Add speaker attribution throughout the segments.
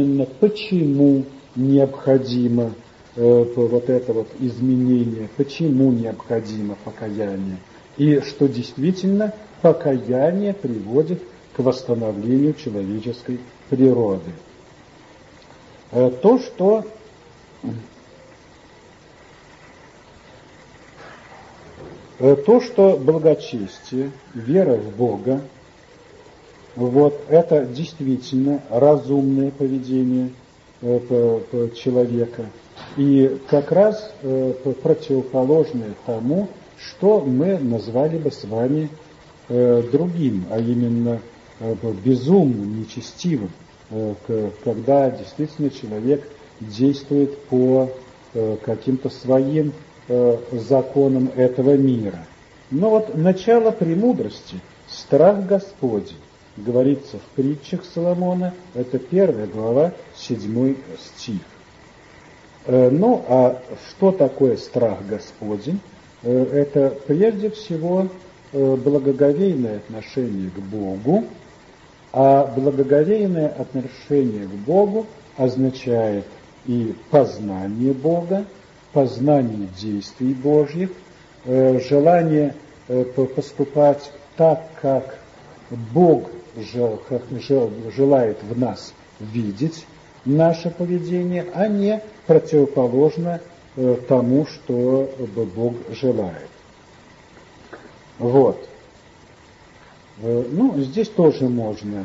Speaker 1: именно почему необходимо э, вот это вот изменение, почему необходимо покаяние, и что действительно покаяние приводит к восстановлению человеческой природы. Э, то, что э, то, что благочестие, вера в Бога, вот это действительно разумное поведение э, человека. И как раз э, противоположное тому, что мы назвали бы с вами э, другим, а именно безумным, нечестивым, когда действительно человек действует по каким-то своим законам этого мира. Но вот начало премудрости – страх Господень говорится в притчах Соломона, это первая глава, седьмой стих. Э, ну, а что такое страх Господень? Э, это прежде всего э, благоговейное отношение к Богу, а благоговейное отношение к Богу означает и познание Бога, познание действий Божьих, желание поступать так, как Бог желает в нас видеть наше поведение, а не противоположно э, тому, что Бог желает. Вот. Э, ну, здесь тоже можно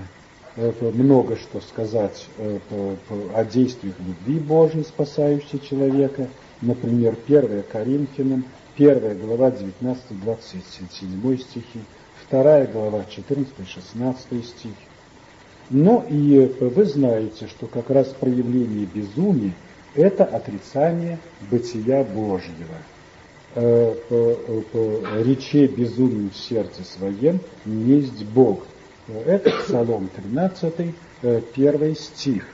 Speaker 1: э, много что сказать о действиях любви Божьей, спасающей человека. Например, 1 Коринфянам, 1 глава 19-27 стихи. Вторая глава, 14-16 стих. Но и вы знаете, что как раз проявление безумия – это отрицание бытия Божьего. Э, по рече безумием в сердце своем есть Бог. Это Псалом 13, э, первый стих.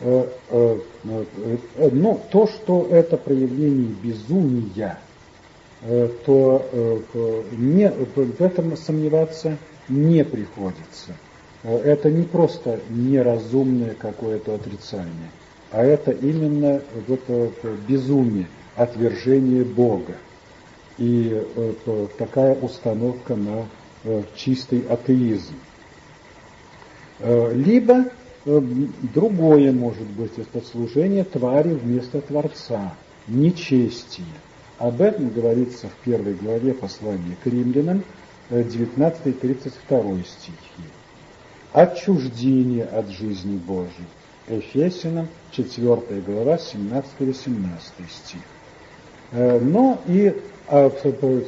Speaker 1: Э, но то, что это проявление безумия – то э, не, в этом сомневаться не приходится. Э, это не просто неразумное какое-то отрицание, а это именно вот безумие, отвержение Бога. И такая установка на чистый атеизм. Либо другое может быть, это служение твари вместо Творца, нечестие. Об этом говорится в первой главе послания к римлянам, 19-32 э, стихи. Отчуждение от жизни Божьей. Эфесиным, 4 глава, 17-18 стих. Э, но и а,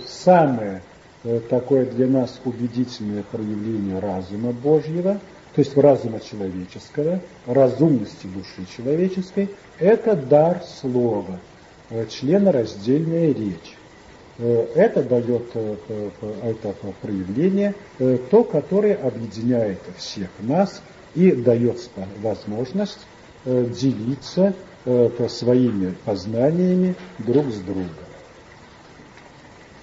Speaker 1: самое э, такое для нас убедительное проявление разума Божьего, то есть разума человеческого, разумности души человеческой, это дар слова – Э, членораздельная речь. Э, это дает э, это проявление, то, которое объединяет всех нас и дает возможность делиться своими познаниями друг с другом.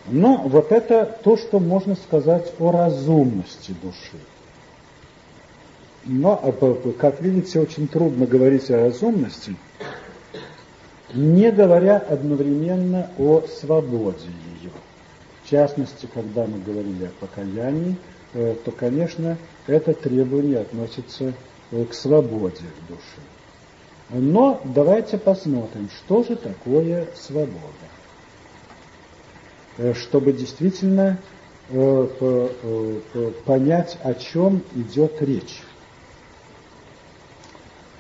Speaker 1: Но вот это то, что можно сказать о разумности души. Но, как видите, очень трудно говорить о разумности, не говоря одновременно о свободе ее. В частности, когда мы говорили о покаянии, э, то, конечно, это требование относится э, к свободе души. Но давайте посмотрим, что же такое свобода. Э, чтобы действительно понять, о чем идет речь.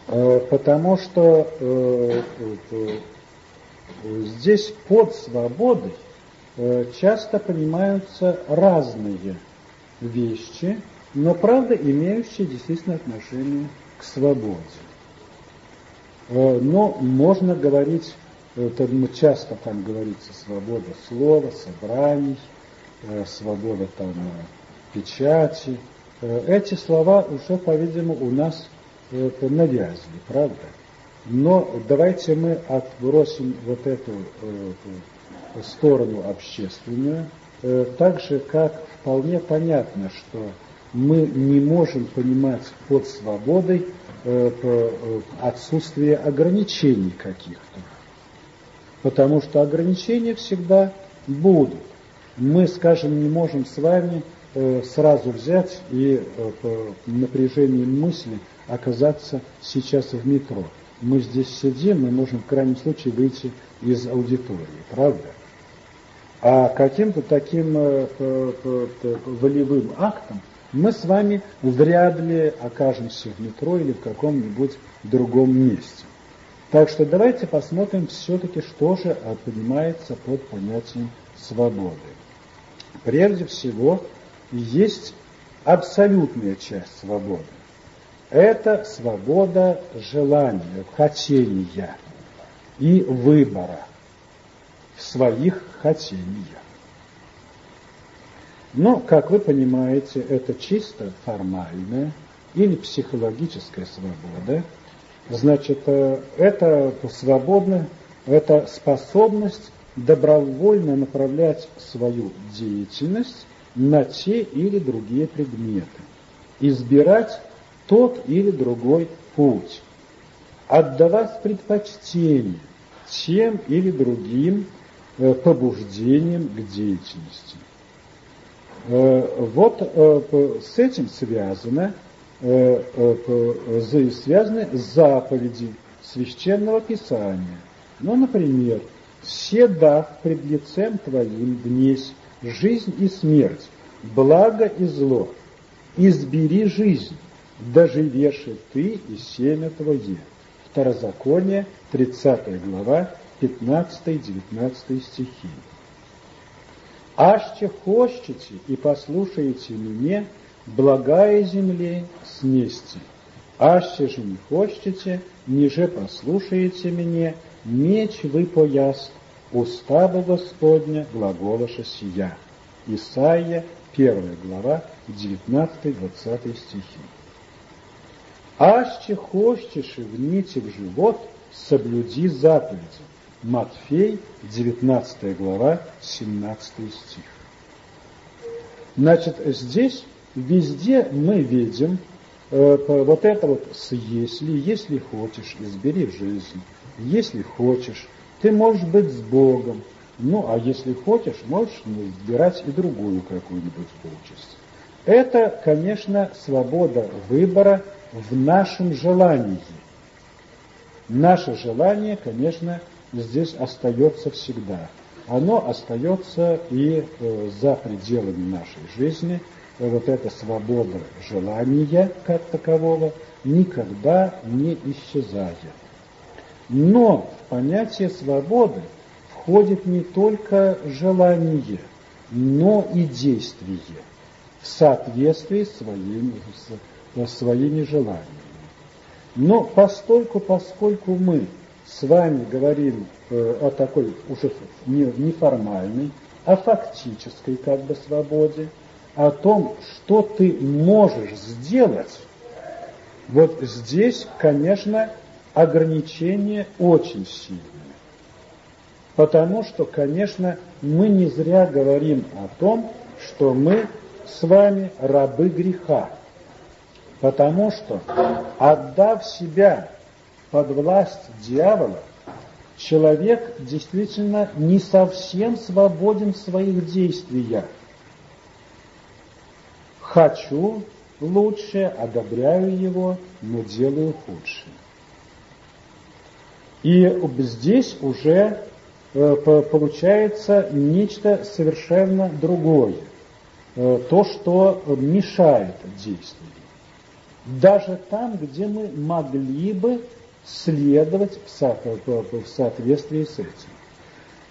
Speaker 1: Потому что здесь под свободой часто понимаются разные вещи, но правда имеющие действительно отношение к свободе. Но можно говорить, это часто там говорится свобода слова, собраний, свобода там печати. Эти слова уже, по-видимому, у нас навязли, правда? Но давайте мы отбросим вот эту э, сторону общественную, э, так же, как вполне понятно, что мы не можем понимать под свободой э, э, отсутствие ограничений каких-то. Потому что ограничения всегда будут. Мы, скажем, не можем с вами сразу взять и по напряжению мысли оказаться сейчас в метро. Мы здесь сидим, мы можем в крайнем случае выйти из аудитории, правда? А каким-то таким волевым актом мы с вами вряд ли окажемся в метро или в каком-нибудь другом месте. Так что давайте посмотрим все-таки, что же понимается под понятием свободы. Прежде всего, есть абсолютная часть свободы. Это свобода желания, хотения и выбора в своих хотениях. Но, как вы понимаете, это чисто формальная или психологическая свобода. Значит, э, это свободно, это способность добровольно направлять свою деятельность на те или другие предметы, избирать тот или другой путь, отдавать предпочтение тем или другим э, побуждениям к деятельности. Э, вот э, с этим связано, связаны заповеди священного писания. Ну, например, «Все дав пред лицем Твоим днесь жизнь и смерть, благо и зло, избери жизнь, доживешь ты и семя Твое». Второзаконие, 30 глава, 15-19 стихи. Аще хочете и послушаете мне, благая земле снести. Аще же не хочете, ниже послушаете мне, меч вы пояс, устава Господня глаголоша сия. Исаия, 1 глава, 19-20 стихи. Аще хочешь в нити в живот, соблюди заповеди, Матфей, 19 глава, 17 стих. Значит, здесь везде мы видим э, вот это вот с «если», «если хочешь, избери жизнь», «если хочешь», ты можешь быть с Богом, ну, а если хочешь, можешь избирать и другую какую-нибудь участь. Это, конечно, свобода выбора в нашем желании. Наше желание, конечно, здесь остается всегда. Оно остается и э, за пределами нашей жизни. Вот эта свобода желания как такового никогда не исчезает. Но в понятие свободы входит не только желание, но и действие в соответствии с своими, с своими желаниями. Но постольку, поскольку мы с вами говорим э, о такой уже не, не формальной, а фактической как бы свободе, о том, что ты можешь сделать, вот здесь, конечно, ограничение очень сильное. Потому что, конечно, мы не зря говорим о том, что мы с вами рабы греха. Потому что, отдав себя под власть дьявола, человек действительно не совсем свободен в своих действиях. Хочу лучшее, одобряю его, но делаю худшее. И здесь уже э, получается нечто совершенно другое. Э, то, что мешает действию. Даже там, где мы могли бы следовать в соответствии с этим.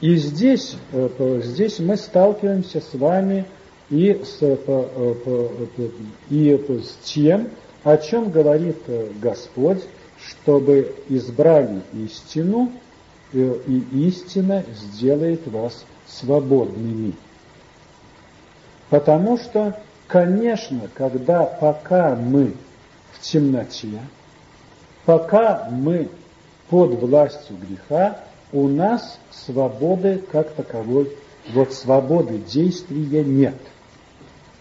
Speaker 1: И здесь, э, здесь мы сталкиваемся с вами и с, и с тем, о чем говорит э, Господь, чтобы избрали истину, э, и истина сделает вас свободными. Потому что, конечно, когда пока мы темноте, Пока мы под властью греха, у нас свободы как таковой, вот свободы действия нет.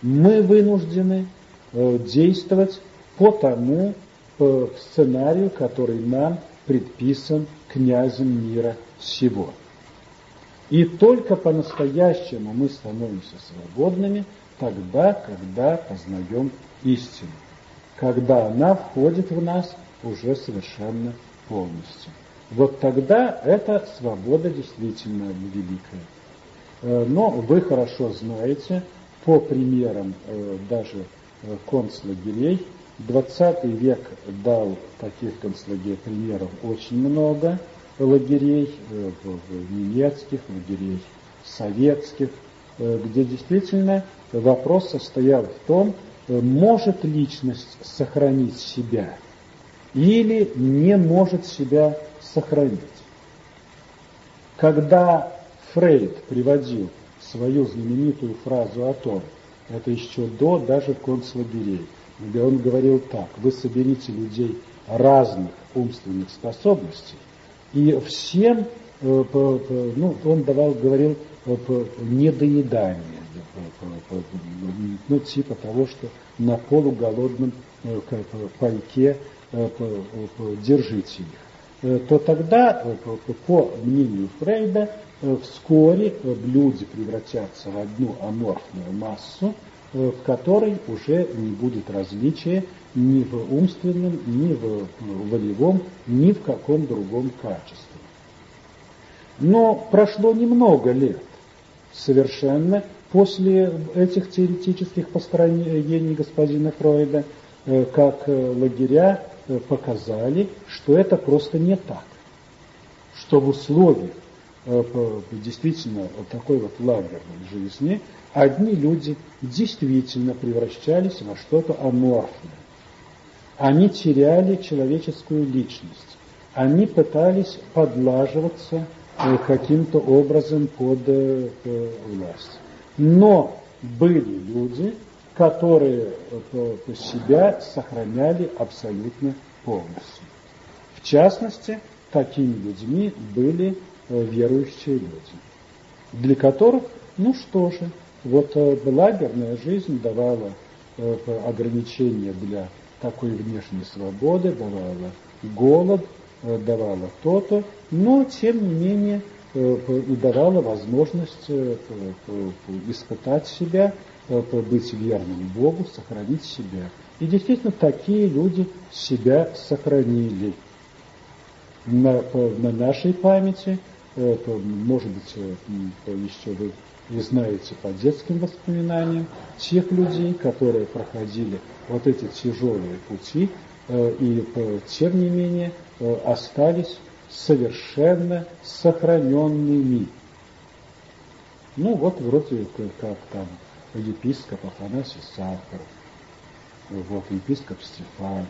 Speaker 1: Мы вынуждены действовать по тому сценарию, который нам предписан князем мира всего. И только по-настоящему мы становимся свободными тогда, когда познаем истину, когда она входит в нас уже совершенно полностью. Вот тогда эта свобода действительно великая. Э, но вы хорошо знаете, по примерам э, даже э, концлагерей, 20 век дал таких концлагерей примеров очень много, лагерей, немецких, лагерей советских, где действительно вопрос состоял в том, может личность сохранить себя или не может себя сохранить. Когда Фрейд приводил свою знаменитую фразу о том, это еще до даже концлагерей, где он говорил так, вы соберите людей разных умственных способностей, и всем, э, ну, он давал, говорил, недоедание, ну, типа того, что на полуголодном э, пайке э, держите их. Э, то тогда, по мнению Фрейда, вскоре люди превратятся в одну аморфную массу, в которой уже не будет различия ни в умственном, ни в волевом, ни в каком другом качестве. Но прошло немного лет совершенно после этих теоретических построений господина Фройда, как лагеря Э, показали, что это просто не так. Что в условиях э, действительно вот такой вот лагерной жизни одни люди действительно превращались во что-то аморфное. Они теряли человеческую личность. Они пытались подлаживаться э, каким-то образом под власть. Но были люди, которые э, себя сохраняли абсолютно полностью. В частности, такими людьми были э, верующие люди, для которых, ну что же, вот э, лагерная жизнь давала ограничения для такой внешней свободы, давала голод, давала то-то, но тем не менее и давала возможность испытать себя быть верным Богу, сохранить себя. И действительно, такие люди себя сохранили. На, на нашей памяти, может быть, еще вы и знаете по детским воспоминаниям, тех людей, которые проходили вот эти тяжелые пути, э, и тем не менее э, остались совершенно сохраненными. Ну вот вроде как там епископ Афанасий Сахаров, вот, епископ Стефан.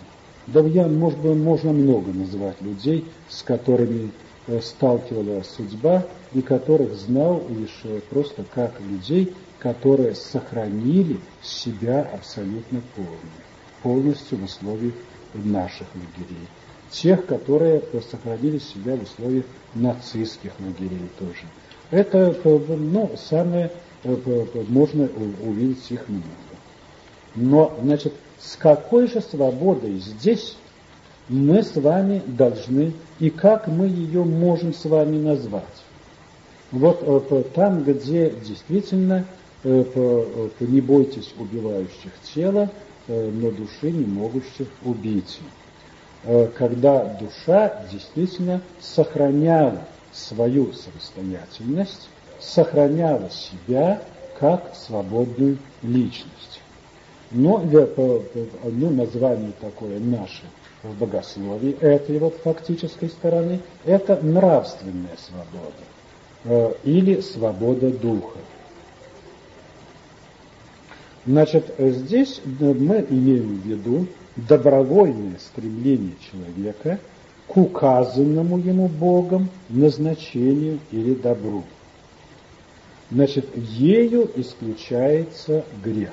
Speaker 1: Да я, может быть, можно много называть людей, с которыми э, сталкивалась судьба и которых знал лишь э, просто как людей, которые сохранили себя абсолютно полностью, полностью в условиях наших лагерей. Тех, которые сохранили себя в условиях нацистских лагерей тоже. Это э, ну, самое можно увидеть их много. Но, значит, с какой же свободой здесь мы с вами должны, и как мы ее можем с вами назвать? Вот э, там, где действительно э, не бойтесь убивающих тела, э, но души не могущих убить. Когда душа действительно сохраняла свою самостоятельность, сохраняла себя как свободную личность. Но ну, название такое наше в богословии этой вот фактической стороны, это нравственная свобода э, или свобода духа. Значит, здесь мы имеем в виду добровольное стремление человека к указанному ему Богом назначению или добру. Значит, ею исключается грех.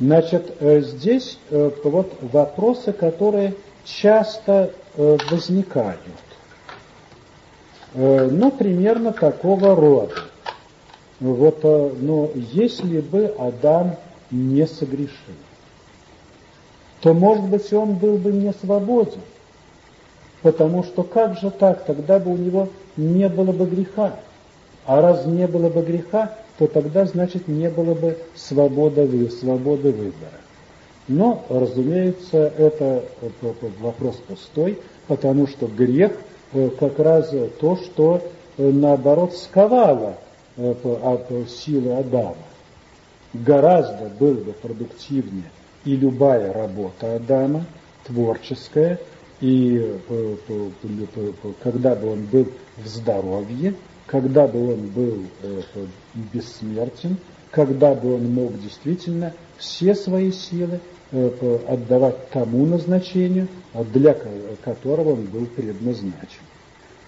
Speaker 1: Значит, э, здесь э, вот вопросы, которые часто э, возникают. Ну, примерно такого рода. вот, но если бы Адам не согрешил, то, может быть, он был бы не свободен, потому что как же так, тогда бы у него не было бы греха. А раз не было бы греха, то тогда, значит, не было бы свободы, свободы выбора. Но, разумеется, это вопрос пустой, потому что грех э, как раз то, что э, наоборот сковало э, от силы Адама. Гораздо было бы продуктивнее и любая работа Адама, творческая, и когда бы он был в здоровье, когда бы он был бессмертен, когда бы он мог действительно все свои силы Э, отдавать тому назначению, для которого он был предназначен.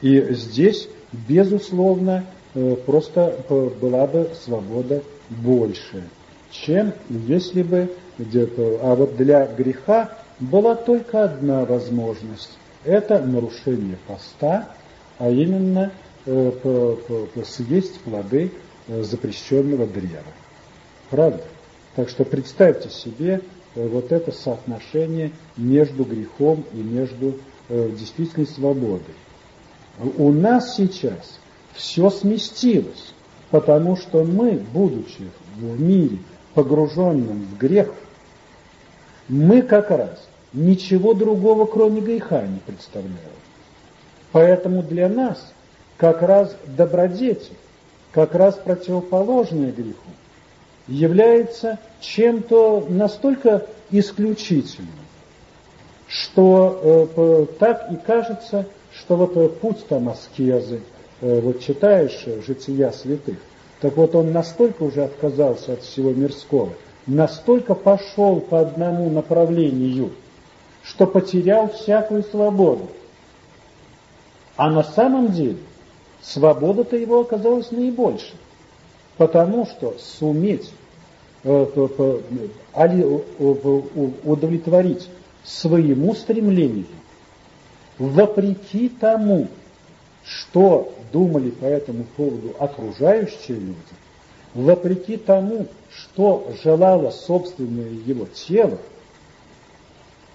Speaker 1: И здесь, безусловно, э, просто была бы свобода больше, чем если бы где-то... А вот для греха была только одна возможность. Это нарушение поста, а именно э, съесть плоды запрещенного древа. Правда? Так что представьте себе, Э, вот это соотношение между грехом и между э, действительной свободой. У нас сейчас все сместилось, потому что мы, будучи в мире погруженным в грех, мы как раз ничего другого, кроме греха, не представляем. Поэтому для нас как раз добродетель, как раз противоположное греху, является чем-то настолько исключительным, что э, так и кажется, что вот э, путь там аскезы, вот читаешь э, жития святых, так вот он настолько уже отказался от всего мирского, настолько пошел по одному направлению, что потерял всякую свободу. А на самом деле свобода-то его оказалась наибольшей, потому что суметь Э, удовлетворить своему стремлению, вопреки тому, что думали по этому поводу окружающие люди, вопреки тому, что желало собственное его тело,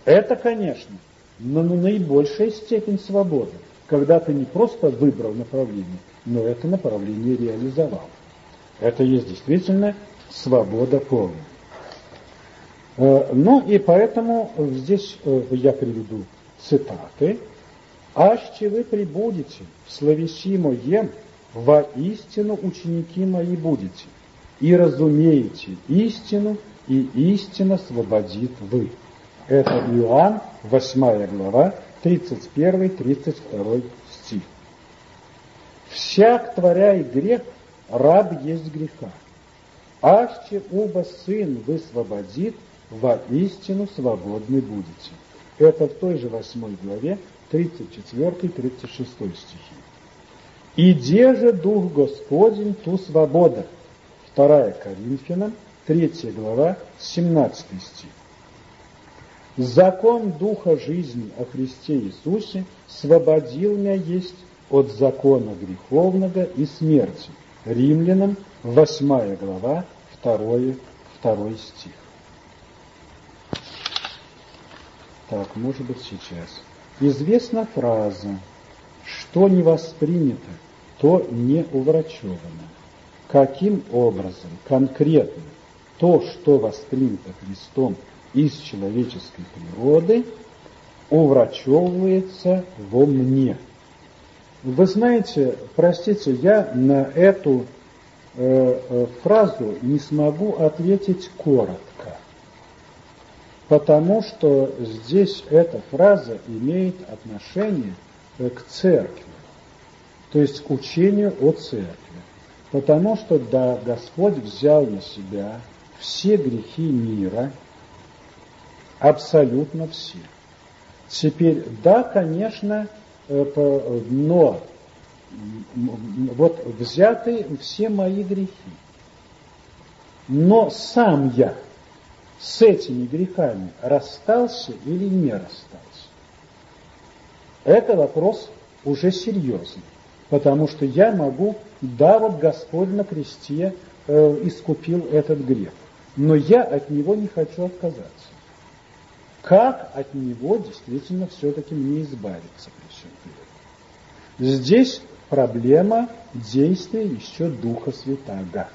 Speaker 1: это, конечно, но наибольшая степень свободы, когда ты не просто выбрал направление, но это направление реализовал. Это есть действительно свобода полная. Э, ну и поэтому здесь э, я приведу цитаты. «Аще вы прибудете в словеси моем, истину ученики мои будете, и разумеете истину, и истина освободит вы». Это Иоанн, 8 глава, 31-32 стих. «Всяк, творяй грех, раб есть греха. Аще оба сын высвободит, во истину свободны будете. Это в той же восьмой главе, 34-36 стихи. «Иде же Дух Господень, ту свобода». 2 Коринфянам, 3 глава, 17 стих. Закон Духа жизни о Христе Иисусе свободил меня есть от закона греховного и смерти. Римлянам, 8 глава, второй, второй стих. Так, может быть сейчас. Известна фраза «что не воспринято, то не уврачевано». Каким образом конкретно то, что воспринято Христом из человеческой природы, уврачевывается во мне. Вы знаете, простите, я на эту Э, э, фразу не смогу ответить коротко, потому что здесь эта фраза имеет отношение э, к церкви, то есть к учению о церкви. Потому что, да, Господь взял на себя все грехи мира, абсолютно все. Теперь, да, конечно, но вот взяты все мои грехи. Но сам я с этими грехами расстался или не расстался? Это вопрос уже серьезный. Потому что я могу, да, вот Господь на кресте э, искупил этот грех, но я от него не хочу отказаться. Как от него действительно все-таки мне избавиться при всем этом? Здесь проблема действия еще Духа Святаго.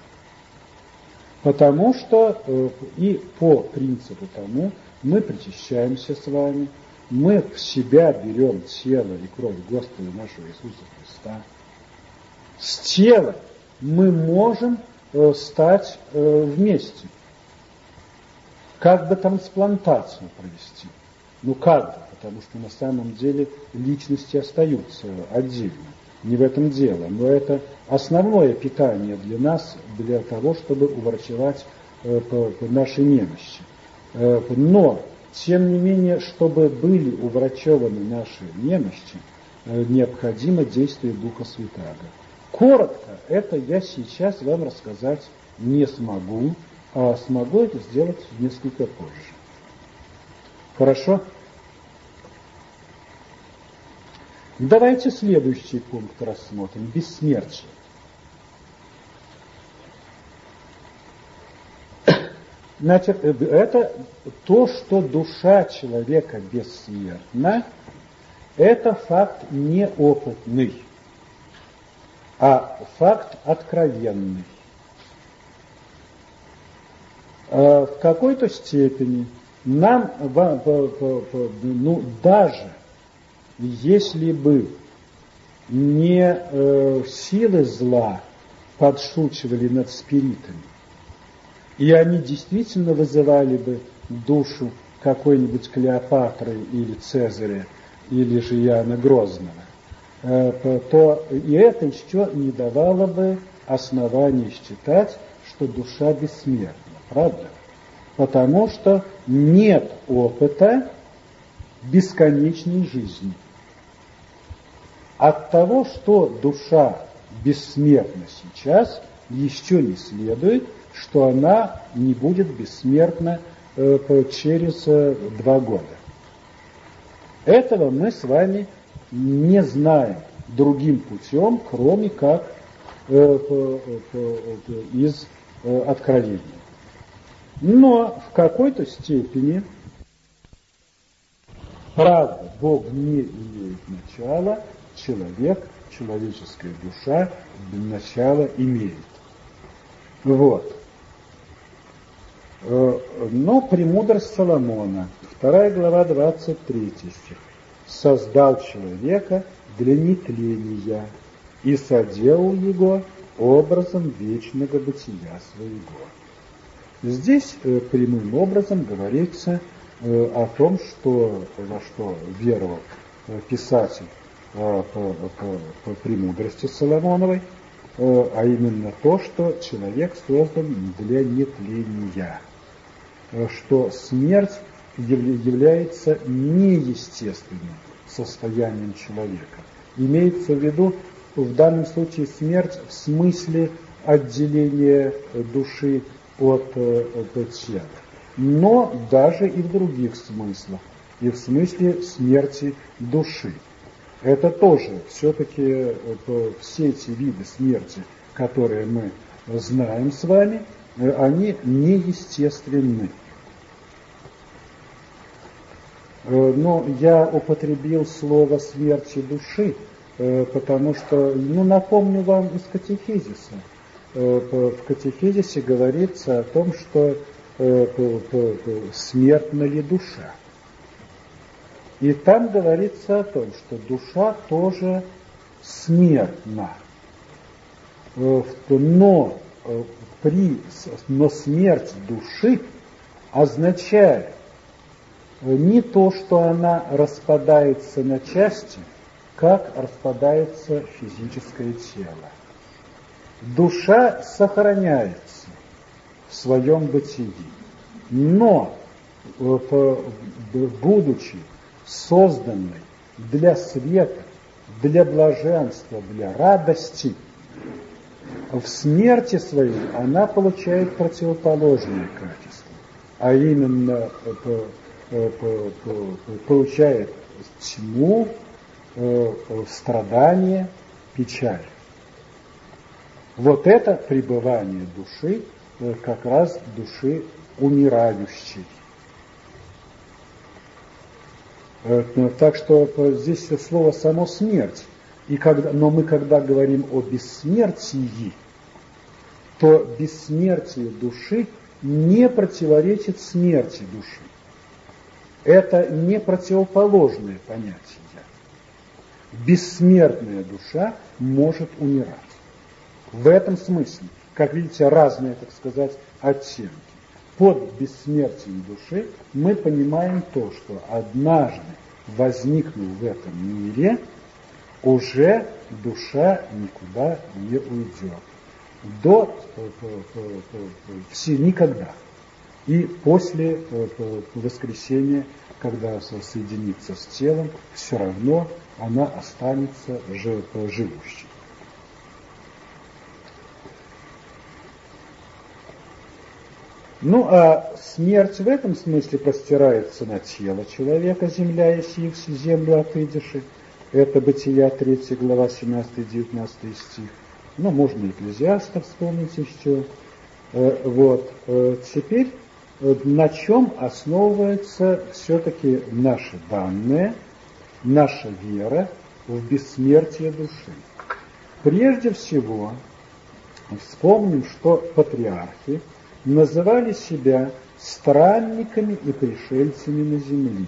Speaker 1: Потому что э, и по принципу тому мы причащаемся с вами, мы в себя берем тело и кровь Господа нашего Иисуса Христа. С телом мы можем э, стать э, вместе. Как бы трансплантацию провести. Ну как бы, потому что на самом деле личности остаются отдельно. Не в этом дело, но это основное питание для нас, для того, чтобы уврачевать э, нашей немощи. Э, но, тем не менее, чтобы были уврачеваны наши немощи, э, необходимо действие Духа Святаго. Коротко это я сейчас вам рассказать не смогу, а смогу это сделать несколько позже. Хорошо? Давайте следующий пункт рассмотрим. Бессмертие. Значит, это то, что душа человека бессмертна, это факт неопытный, а факт откровенный. А в какой-то степени нам, ну, даже если бы не э, силы зла подшучивали над спиритами, и они действительно вызывали бы душу какой-нибудь Клеопатры или Цезаря, или же Иоанна Грозного, э, то и это еще не давало бы оснований считать, что душа бессмертна, правда? Потому что нет опыта бесконечной жизни. От того, что душа бессмертна сейчас, еще не следует, что она не будет бессмертна э, через э, два года. Этого мы с вами не знаем другим путем, кроме как э, из откровения. Но в какой-то степени, правда, Бог не имеет начала, человек, человеческая душа начало имеет. Вот. Э, но премудрость Соломона, вторая глава, 23 стих. «Создал человека для нетления и соделал его образом вечного бытия своего». Здесь э, прямым образом говорится э, о том, что, во что веровал писатель по, по, по премудрости Соломоновой, а именно то, что человек создан для нетления. Э, что смерть является неестественным состоянием человека. Имеется в виду в данном случае смерть в смысле отделения души от, э, от тела. Но даже и в других смыслах, и в смысле смерти души. Это тоже все-таки э, все эти виды смерти, которые мы знаем с вами, они неестественны. Э, но я употребил слово смерти души, э, потому что, ну, напомню вам из катехизиса. Э, в катехизисе говорится о том, что смертна ли душа. И там говорится о том, что душа тоже смертна. Но, при, но смерть души означает, не то, что она распадается на части, как распадается физическое тело. Душа сохраняется в своем бытии, но э, будучи созданной для света, для блаженства, для радости, в смерти своей она получает противоположные качества, а именно э, Э, получает тьму, э, страдания печаль. Вот это пребывание души, как раз души умирающей. Э, ну, так что здесь слово само смерть. И когда, но мы когда говорим о бессмертии, то бессмертие души не противоречит смерти души. Это не противоположное понятие. Бессмертная душа может умирать. В этом смысле, как видите, разные, так сказать, оттенки. Под бессмертием души мы понимаем то, что однажды возникнув в этом мире, уже душа никуда не уйдет. До все никогда. И после воскресения, когда соединится с телом, все равно она останется живущей. Ну а смерть в этом смысле простирается на тело человека, земля и сивс, землю отыдиши. Это Бытия 3 глава 17-19 стих. Ну, можно Экклезиаста вспомнить еще. Э, вот. Э, теперь э, на чем основывается все-таки наши данные, наша вера в бессмертие души? Прежде всего, вспомним, что патриархи называли себя странниками и пришельцами на земле.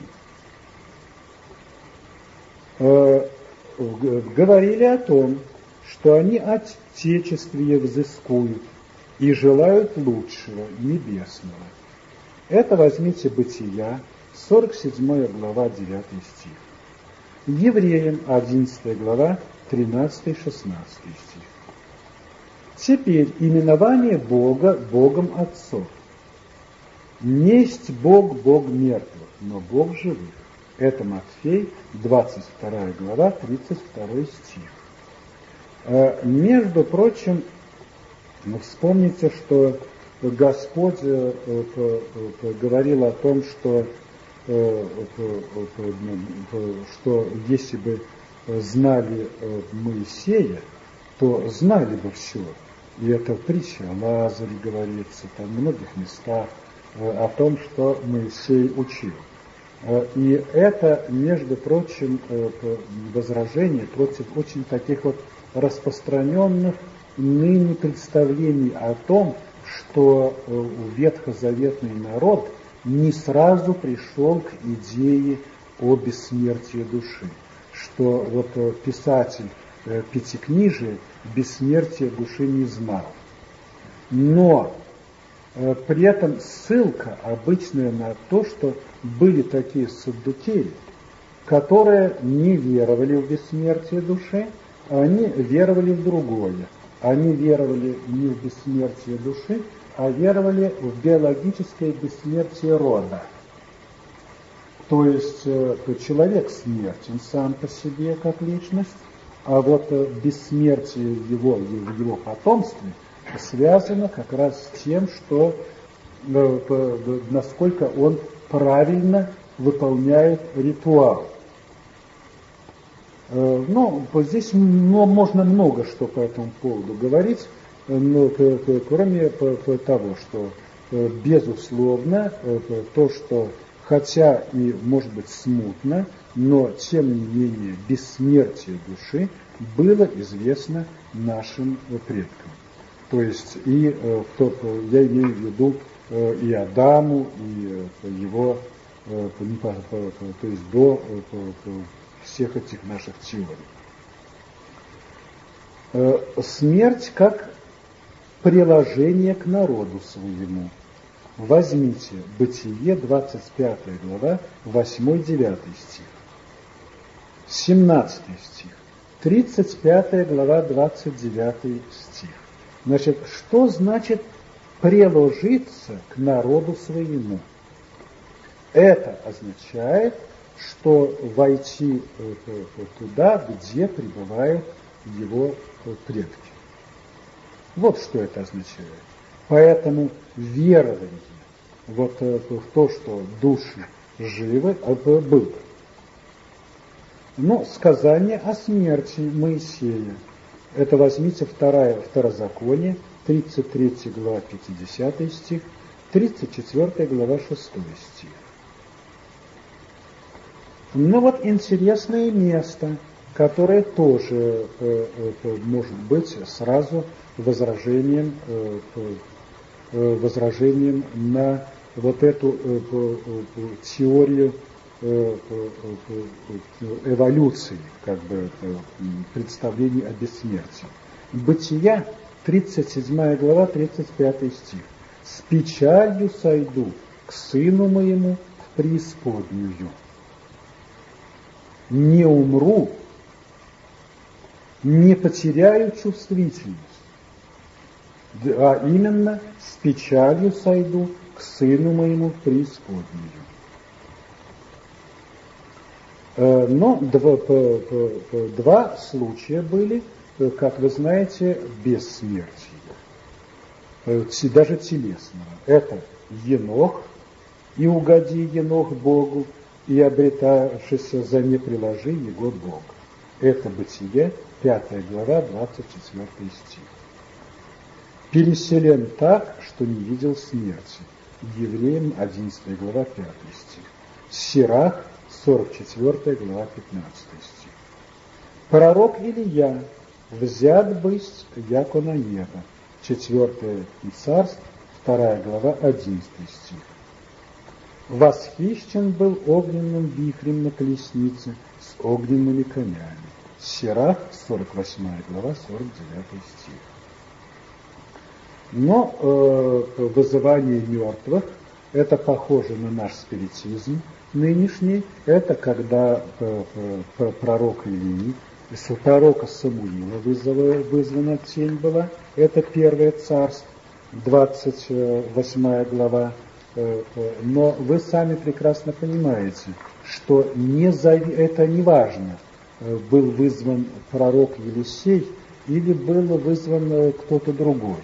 Speaker 1: Э, говорили о том, что они отечествие взыскуют и желают лучшего, небесного. Это возьмите Бытия, 47 глава, 9 стих. Евреям, 11 глава, 13-16 стих. Теперь именование Бога Богом Отцом. Несть Бог Бог мертвых, но Бог живых. Это Матфей, 22 глава, 32 стих. Э, между прочим, вспомните, что Господь э, говорил о том, что, э, что если бы знали Моисея, то знали бы все. И это притча о Лазаре говорится, там в многих местах, э, о том, что Моисей учил. Э, и это, между прочим, э, возражение против очень таких вот распространенных ныне представлений о том, что ветхозаветный народ не сразу пришел к идее о бессмертии души, что вот писатель Пятикнижия бессмертия души не знал. Но э, при этом ссылка обычная на то, что были такие саддукеи, которые не веровали в бессмертие души, а они веровали в другое. Они веровали не в бессмертие души, а веровали в биологическое бессмертие рода. То есть э, человек смертен сам по себе как личность, а вот э, бессмертие его в его потомстве связано как раз с тем, что э, насколько он правильно выполняет ритуал. Э, ну, здесь можно много что по этому поводу говорить, но кроме того, что безусловно то, что хотя и может быть смутно, но тем не менее бессмертие души было известно нашим предкам. То есть и э, я имею в виду э, и Адаму, и э, его, то есть до всех этих наших теорий. Смерть как приложение к народу своему. Возьмите Бытие, 25 глава, 8-9 стих. 17 стих, 35 глава, 29 стих. Значит, что значит приложиться к народу своему? Это означает, что войти э, э, туда, где пребывают его предки. Вот что это означает. Поэтому верование вот э, в то, что души живы, было. Но сказание о смерти Моисея. Это возьмите вторая, второзаконие, 33 глава, 50 стих, 34 глава, 6 стих. Ну вот интересное место, которое тоже э, э, может быть сразу возражением, э, э, возражением на вот эту э, теорию эволюции, как бы представлений о бессмертии. Бытия, 37 глава, 35 стих. «С печалью сойду к сыну моему в преисподнюю. Не умру, не потеряю чувствительность, а именно с печалью сойду к сыну моему в преисподнюю. Э, но два, случая были, э, как вы знаете, бессмертия, э, даже телесного. Это Енох, и угоди Енох Богу, и обретавшийся за не приложи его Бог. Это Бытие, 5 глава, 24 стих. Переселен так, что не видел смерти. Евреям 11 глава, 5 стих. Сирах 44 глава, 15 стих. Пророк Илья взят бысть, яко на небо. 4 царств, 2 глава, 11 стих. Восхищен был огненным вихрем на колеснице с огненными конями. Сирах, 48 глава, 49 стих. Но э, вызывание мертвых – это похоже на наш спиритизм нынешний. Это когда э, э, пророк Илии, с пророка Самуила вызвана тень была. Это первое царство, 28 глава. Э, э, но вы сами прекрасно понимаете, что не за, это не важно, был вызван пророк Елисей или был вызван кто-то другой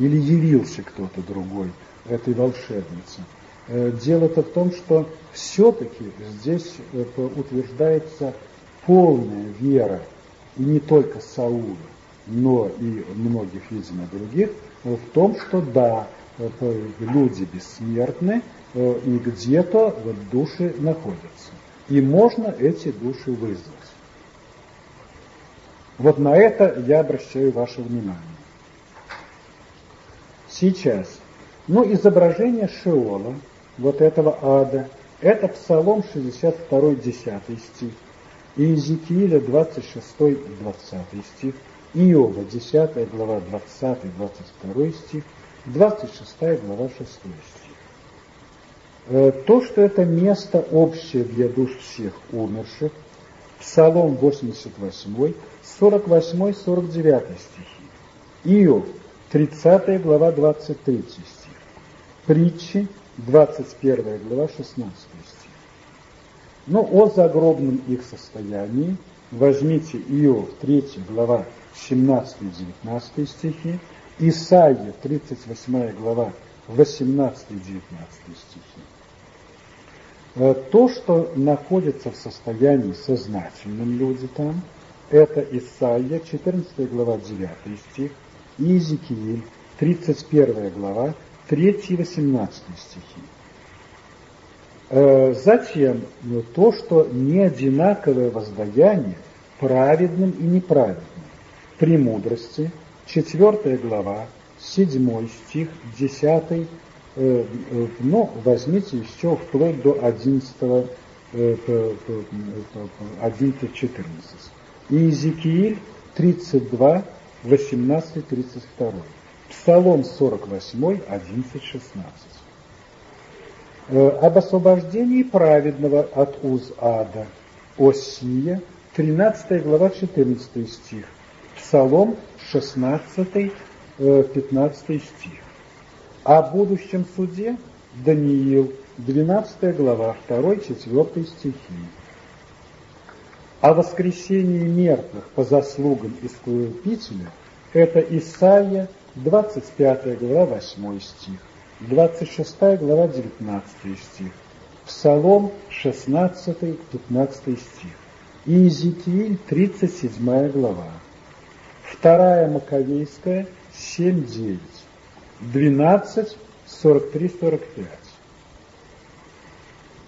Speaker 1: или явился кто-то другой этой волшебнице. Э, дело-то в том, что все-таки здесь э, утверждается полная вера, и не только Саула, но и многих, видимо, других, в том, что да, э, люди бессмертны, и где-то вот души находятся. И можно эти души вызвать. Вот на это я обращаю ваше внимание. Сейчас. Ну, изображение Шиола, вот этого ада, это Псалом 62, 10 стих, и Иезекииля 26, 20 стих, Иова 10 глава 20, 22 стих, 26 глава 6 стих. Э, то, что это место общее для душ всех умерших, Псалом 88, 48, 49 стихи. Иов 30 глава, 23 стих. Притчи, 21 глава, 16 стих. Но о загробном их состоянии возьмите Иов, 3 глава, 17-19 стихи, Исаия, 38 глава, 18-19 стихи. Э, то, что находится в состоянии сознательном люди там, это Исаия, 14 глава, 9 стих, и Иезекииль, 31 глава, 3 и 18 стихи. Э, затем то, что не одинаковое воздаяние праведным и неправедным. Премудрости, 4 глава, 7 стих, 10, э, э, ну, возьмите еще вплоть до 11, 11-14. И Иезекииль 32, 18.32. Псалом 48, 11.16. Э, об освобождении праведного от уз ада. Осия, 13 глава, 14 стих. Псалом 16, 15 э, стих. О будущем суде Даниил, 12 глава, 2-4 стихи о воскресении мертвых по заслугам Искупителя – это Исаия, 25 глава, 8 стих, 26 глава, 19 стих, Псалом, 16, 15 стих, и Иезекииль, 37 глава. Вторая Маковейская 7.9. 12, 43, 45.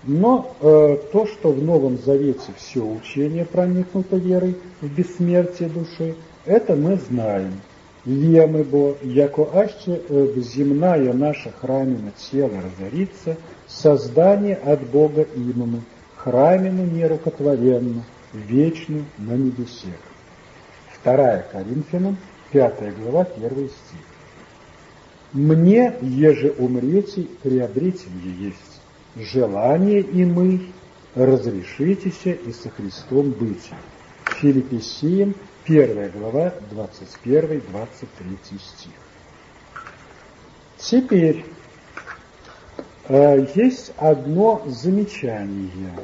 Speaker 1: Но э, то, что в Новом Завете все учение проникнуто верой в бессмертие души, это мы знаем. Вемы бо, яко аще э, земная наша храмина тело разорится, создание от Бога имамы, храмину нерукотворенно, вечную на небесех. Вторая Коринфянам, пятая глава, первый стих. Мне, еже умрете, приобретение есть желание и мы разрешитеся и со Христом быть. Филиппесиям, 1 глава, 21-23 стих. Теперь э, есть одно замечание,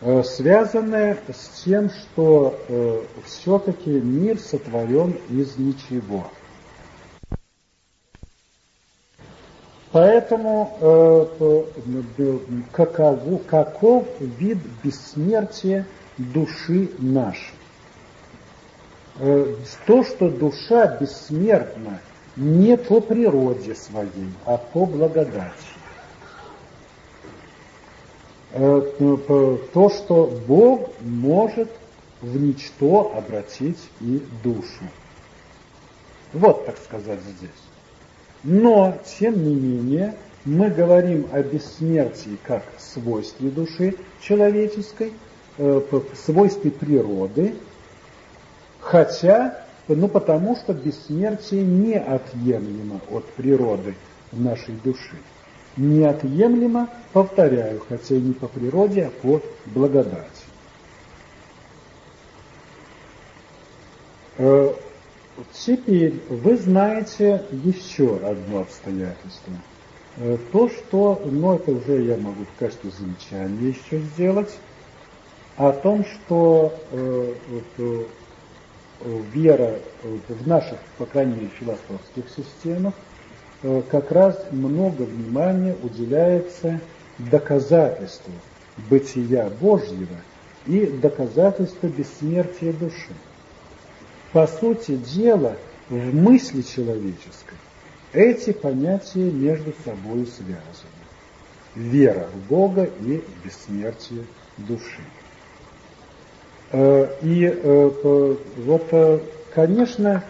Speaker 1: э, связанное с тем, что э, все-таки мир сотворен из ничего – Поэтому э, какову, каков вид бессмертия души нашей? Э, то, что душа бессмертна не по природе своей, а по благодати. Э, то, что Бог может в ничто обратить и душу. Вот, так сказать, здесь. Но, тем не менее, мы говорим о бессмертии как свойстве души человеческой, э, свойстве природы, хотя, ну потому что бессмертие неотъемлемо от природы нашей души. Неотъемлемо, повторяю, хотя и не по природе, а по благодати. Э, Теперь вы знаете еще одно обстоятельство. Э, то, что, ну это уже я могу в качестве замечания еще сделать, о том, что э, э, вера в наших, по крайней мере, философских системах э, как раз много внимания уделяется доказательству бытия Божьего и доказательству бессмертия души. По сути дела, в мысли человеческой эти понятия между собой связаны. Вера в Бога и бессмертие души. Э, и э, вот, э, конечно,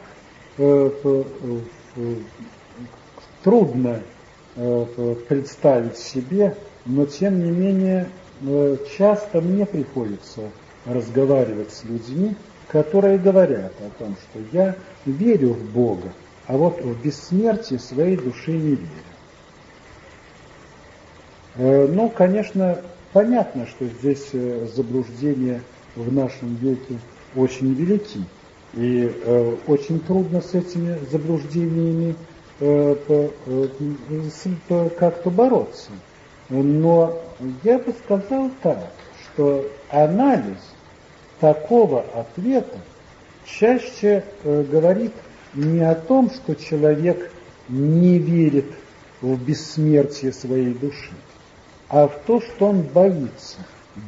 Speaker 1: трудно представить себе, но тем не менее часто мне приходится разговаривать с людьми, которые говорят о том, что я верю в Бога, а вот в бессмертие своей души не верю. Э, ну, конечно, понятно, что здесь э, заблуждения в нашем веке очень велики, и э, очень трудно с этими заблуждениями как-то бороться. Но я бы сказал так, что анализ такого ответа чаще э, говорит не о том, что человек не верит в бессмертие своей души, а в то, что он боится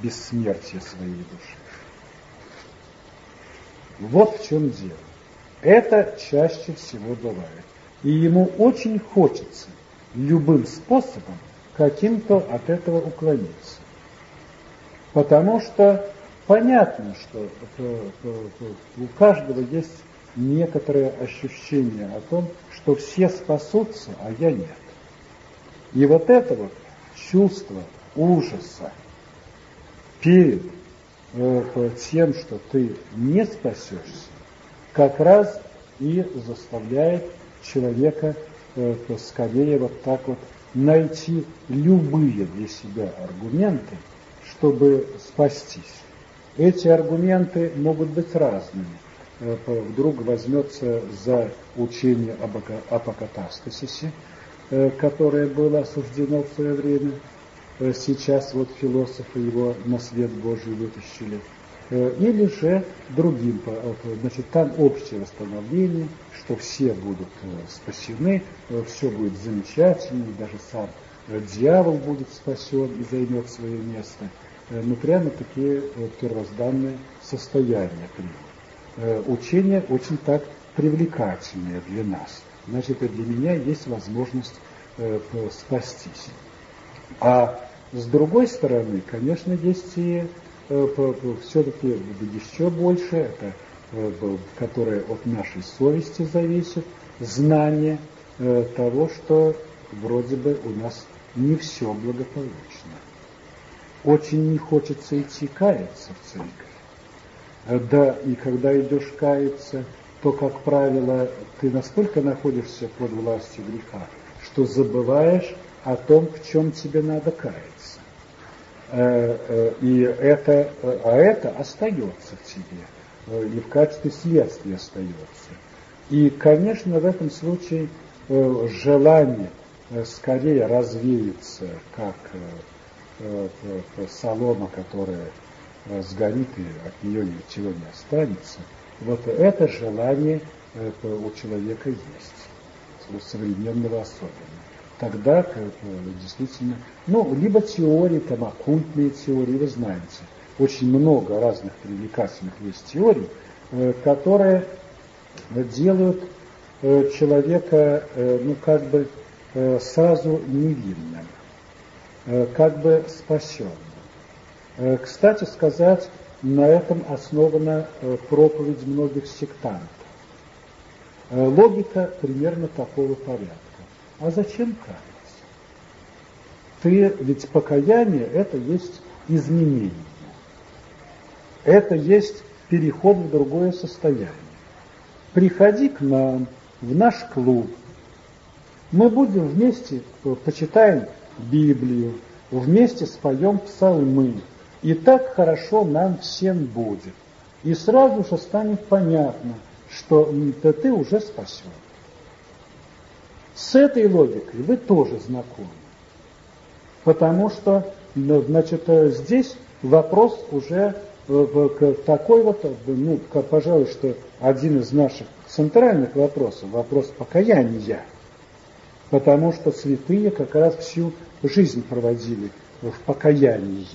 Speaker 1: бессмертия своей души. Вот в чем дело. Это чаще всего бывает. И ему очень хочется любым способом каким-то от этого уклониться. Потому что понятно, что у каждого есть некоторое ощущение о том, что все спасутся, а я нет. И вот это вот чувство ужаса перед тем, что ты не спасешься, как раз и заставляет человека э, скорее вот так вот найти любые для себя аргументы, чтобы спастись. Эти аргументы могут быть разными. Э, вдруг возьмется за учение об апокатастасисе, э, которое было осуждено в свое время. Э, сейчас вот философы его на свет Божий вытащили. Или же другим, значит, там общее восстановление, что все будут спасены, все будет замечательно, даже сам дьявол будет спасен и займет свое место – ну, прямо такие первозданные состояния э, учение очень так привлекательное для нас. Значит, для меня есть возможность э, спастись. А с другой стороны, конечно, есть и э, все-таки еще больше, это, э, которое от нашей совести зависит, знание э, того, что вроде бы у нас не все благополучно. Очень не хочется идти каяться в церковь. Да, и когда идешь каяться, то, как правило, ты настолько находишься под властью греха, что забываешь о том, в чем тебе надо каяться. Э, э, и это, а это остается в тебе, э, и в качестве следствия остается. И, конечно, в этом случае желание скорее развеяться, как солома, которая сгорит, и от нее ничего не останется, вот это желание у человека есть, у современного особенно тогда как, действительно, ну, либо теории, там, оккультные теории, вы знаете, очень много разных привлекательных есть теорий, э, которые делают э, человека, э, ну, как бы сразу невинным, как бы спасенным. Кстати сказать, на этом основана проповедь многих сектантов. Логика примерно такого порядка. А зачем каяться? Ты, ведь покаяние это есть изменение. Это есть переход в другое состояние. Приходи к нам, в наш клуб. Мы будем вместе, э, почитаем Библию, вместе споем псалмы. И так хорошо нам всем будет. И сразу же станет понятно, что ты уже спасен. С этой логикой вы тоже знакомы. Потому что, ну, значит, э, здесь вопрос уже э, такой вот, э, ну, пожалуй, что один из наших центральных вопросов, вопрос покаяния. Потому что святые как раз всю жизнь проводили в покаянии.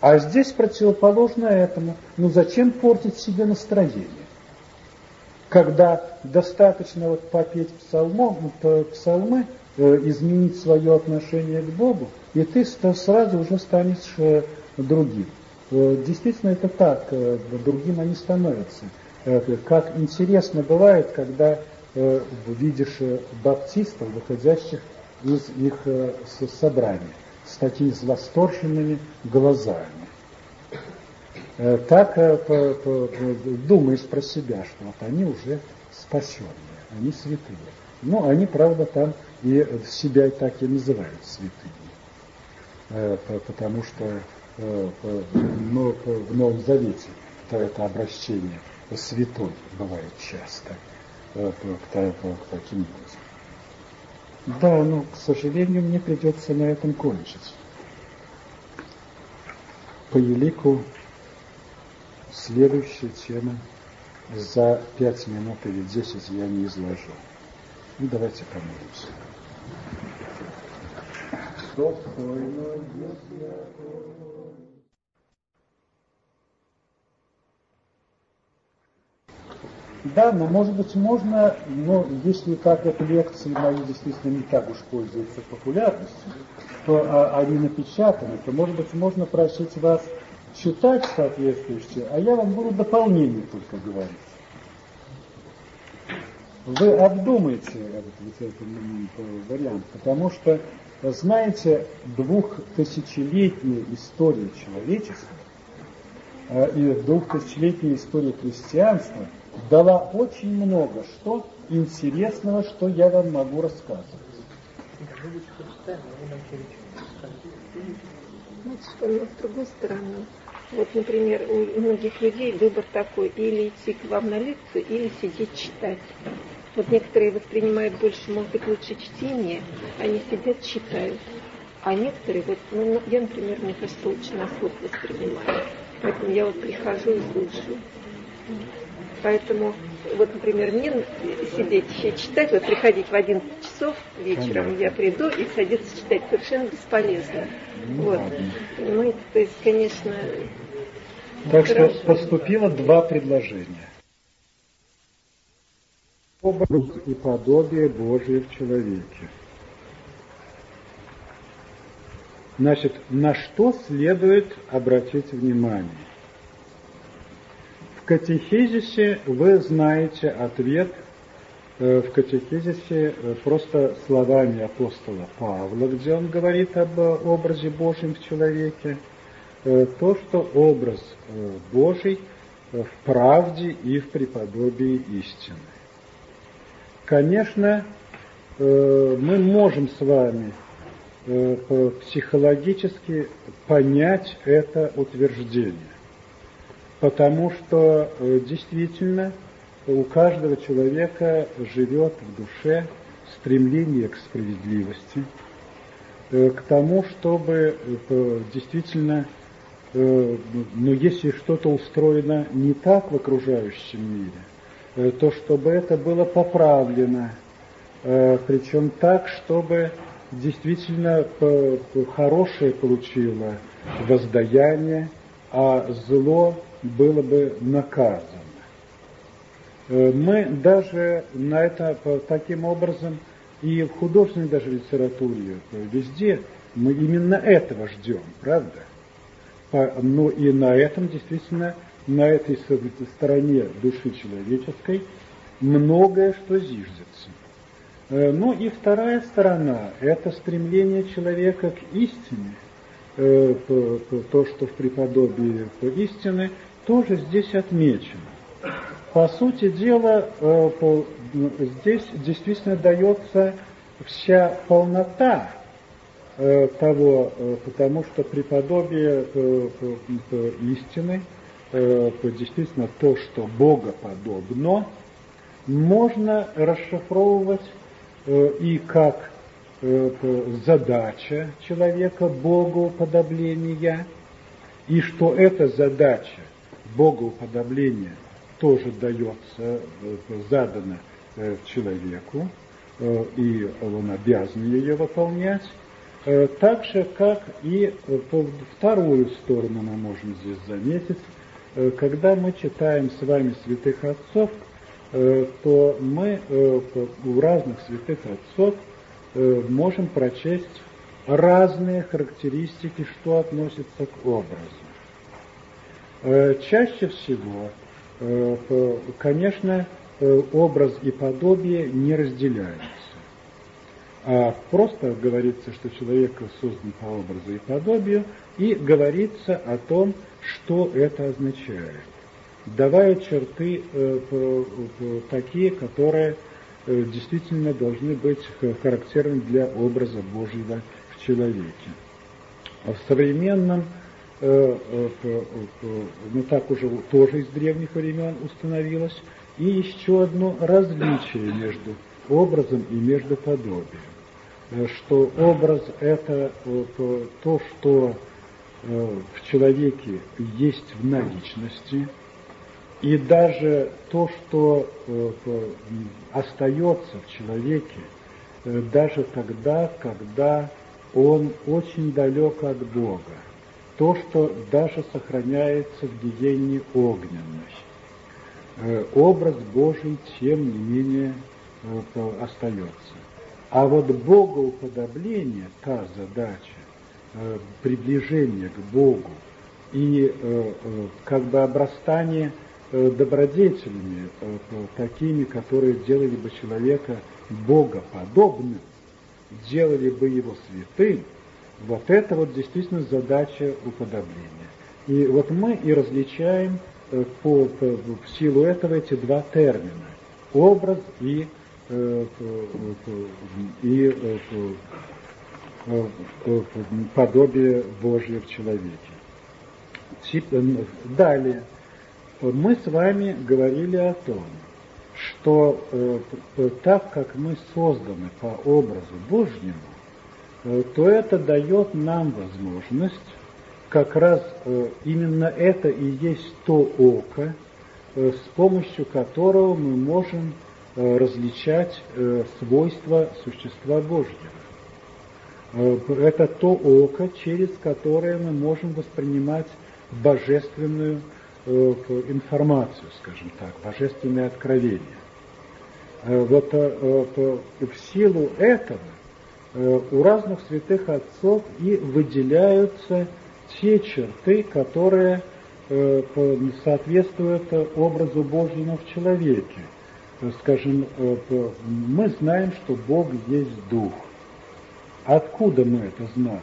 Speaker 1: А здесь противоположно этому. Ну зачем портить себе настроение? Когда достаточно вот попеть псалмом, псалмы, э, изменить свое отношение к Богу, и ты сразу уже станешь э, другим. Э, действительно это так, другим они становятся. Как интересно бывает, когда видишь баптистов, выходящих из их собрания, с такими восторженными глазами. Э, так э, думаешь про себя, что вот они уже спасенные, они святые. Ну, они, правда, там и себя так и называют святыми. Э, потому что в Новом Завете это обращение святой бывает часто к, таким людям. Да, но, к сожалению, мне придется на этом кончить. По елику Следующая тема за пять минут или десять я не изложу. Ну, давайте помолимся. Да, но может быть можно, но если как это лекции мои действительно не так уж пользуются популярностью, то а, они напечатаны, то может быть можно просить вас читать соответствующее, а я вам буду дополнение только говорить. Вы обдумайте этот, этот вариант, потому что, знаете, двухтысячелетняя история человечества э, и двухтысячелетняя история христианства дала очень много что интересного, что я вам могу рассказывать.
Speaker 2: Ну, с другой стороны, вот, например, у многих людей выбор такой, или идти к вам на лекцию, или сидеть читать. Вот некоторые воспринимают больше, может быть, лучше чтение, они сидят, читают. А некоторые, вот, ну, я, например, мне кажется, лучше на воспринимаю. Поэтому я вот прихожу и слушаю. Поэтому, вот, например, мне сидеть еще читать, вот приходить в 11 часов вечером, я приду и садиться читать совершенно бесполезно. Ну, вот. Понимаете, то есть, конечно,
Speaker 1: Так что поступило два предложения. Образ и подобие Божие в человеке. Значит, на что следует обратить внимание? Катехизисе вы знаете ответ э, в катехизисе э, просто словами апостола Павла, где он говорит об образе Божьем в человеке, э, то, что образ Божий в правде и в преподобии истины. Конечно, мы можем с вами Э, психологически понять это утверждение. Потому что э, действительно у каждого человека живет в душе стремление к справедливости, э, к тому, чтобы действительно, ну, если что-то устроено не так в окружающем мире, то чтобы это было поправлено, причем так, чтобы действительно хорошее получило воздаяние, а зло было бы наказано. Э, мы даже на это таким образом и в художественной даже литературе, э, везде мы именно этого ждем, правда? Но ну и на этом действительно, на этой стороне души человеческой многое что зиждется. Э, ну и вторая сторона – это стремление человека к истине, то, что в преподобии истины, тоже здесь отмечено. По сути дела, э, здесь действительно дается вся полнота того, потому что преподобие истины, действительно то, что Бога подобно, можно расшифровывать Э, и как э, задача человека богоуподобления, и что эта задача богоуподобления тоже дается, э, задана человеку, и он обязан ее выполнять, так же, как и вторую сторону мы можем здесь заметить, когда мы читаем с вами святых отцов, Э, то мы э, у разных святых отцов э, можем прочесть разные характеристики, что относится к образу. Чаще всего, конечно, образ и подобие не разделяются. А просто говорится, что человек создан по образу и подобию, и говорится о том, что это означает давая черты э, такие, которые э, действительно должны быть характерны для образа Божьего в человеке. А в современном, э, ну так уже тоже из древних времен установилось, и еще одно различие между образом и между подобием. Что образ – это то, что в человеке есть в наличности – и даже то, что э, остается в человеке, э, даже тогда, когда он очень далек от Бога, то, что даже сохраняется в гиене огненной, э, образ Божий, тем не менее, остается. А вот богоуподобление, та задача, приближение к Богу и как бы обрастание – Э, добродетелями, э, такими, которые делали бы человека богоподобным, делали бы его святым, вот это вот действительно задача уподобления. И вот мы и различаем э, по, по, в силу этого эти два термина – образ и, и подобие Божье в человеке. Далее – мы с вами говорили о том, что э, так как мы созданы по образу Божьему, э, то это дает нам возможность, как раз э, именно это и есть то око, э, с помощью которого мы можем э, различать э, свойства существа Божьего. Э, это то око, через которое мы можем воспринимать божественную э, информацию, скажем так, божественное откровение. Э, вот в силу этого у разных святых отцов и выделяются те черты, которые соответствуют образу Божьему в человеке. Скажем, мы знаем, что Бог есть Дух. Откуда мы это знаем?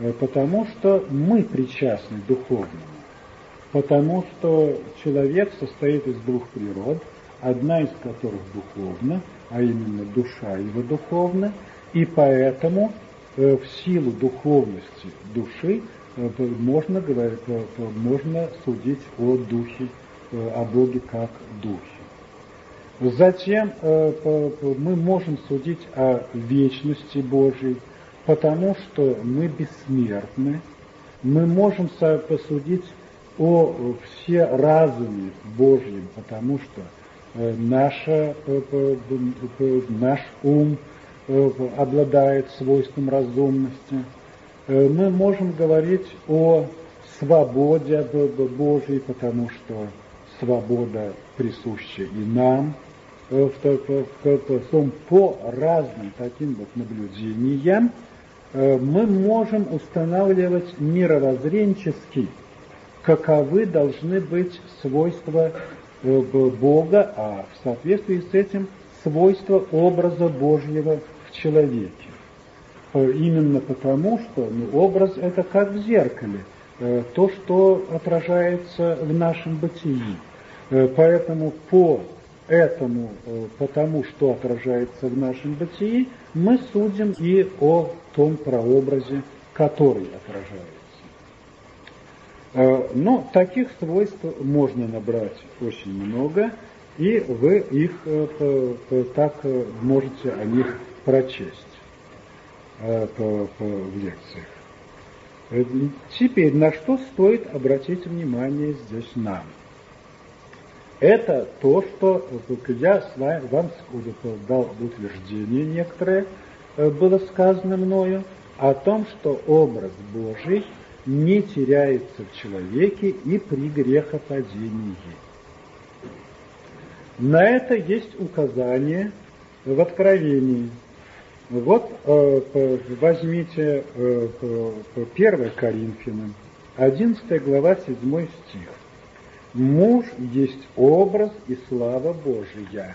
Speaker 1: Э, потому что мы причастны духовному. Потому что человек состоит из двух природ, одна из которых духовна, а именно душа его духовна, и поэтому э, в силу духовности души э, можно, говорить, можно судить о духе, о Боге как духе. Затем мы можем судить о вечности Божьей, потому что мы бессмертны, мы можем посудить о все разуме Божьем, потому что э, наша, э, наш ум э, обладает свойством разумности. Мы можем говорить о свободе Божьей, потому что свобода присуща и нам, по разным таким вот наблюдениям, Э, мы можем устанавливать мировоззренчески, каковы должны быть свойства э, Бога, а в соответствии с этим свойства образа Божьего человеке. Э, именно потому, что ну, образ это как в зеркале, то, что отражается в нашем бытии. Поэтому по этому, потому что отражается в нашем бытии, мы судим и о том прообразе, который отражается. Э, но таких свойств можно набрать очень много, и вы их э, так э, можете о них прочесть в лекциях. Теперь, на что стоит обратить внимание здесь нам? Это то, что я вам дал утверждение некоторое, Э, было сказано мною о том, что образ Божий не теряется в человеке и при грехопадении. На это есть указание в Откровении. Вот э, возьмите э, 1 Коринфянам, 11 глава, 7 стих. Муж есть образ и слава Божия.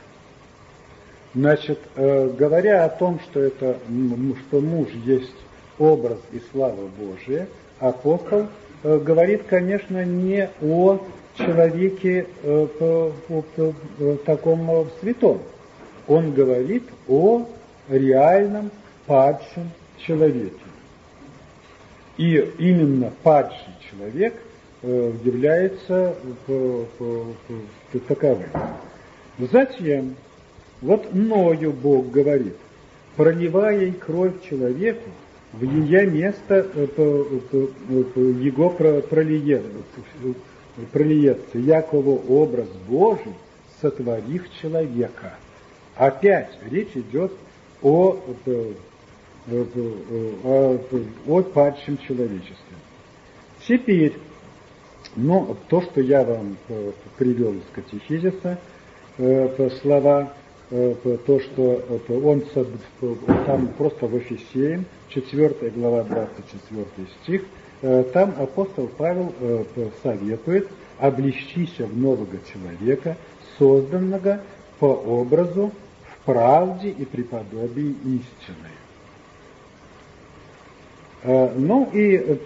Speaker 1: Значит, э, говоря о том, что, это, что муж есть образ и слава Божия, апостол э, говорит, конечно, не о человеке э, таком святом. Он говорит о реальном падшем человеке. И именно падший человек является таковым. Затем вот мною Бог говорит, проливая кровь человеку, в ее место э, его пролиется, яково образ Божий, сотворив человека. Опять речь идет о, о, о, о падшем человечестве. Теперь, ну, то, что я вам э, привел из катехизиса, э, слова Э, то, что он там просто в Ефесеям, 4 глава, 24 стих, э, там апостол Павел э, советует обличтися в нового человека, созданного по образу, правде и преподобии истины. Ну и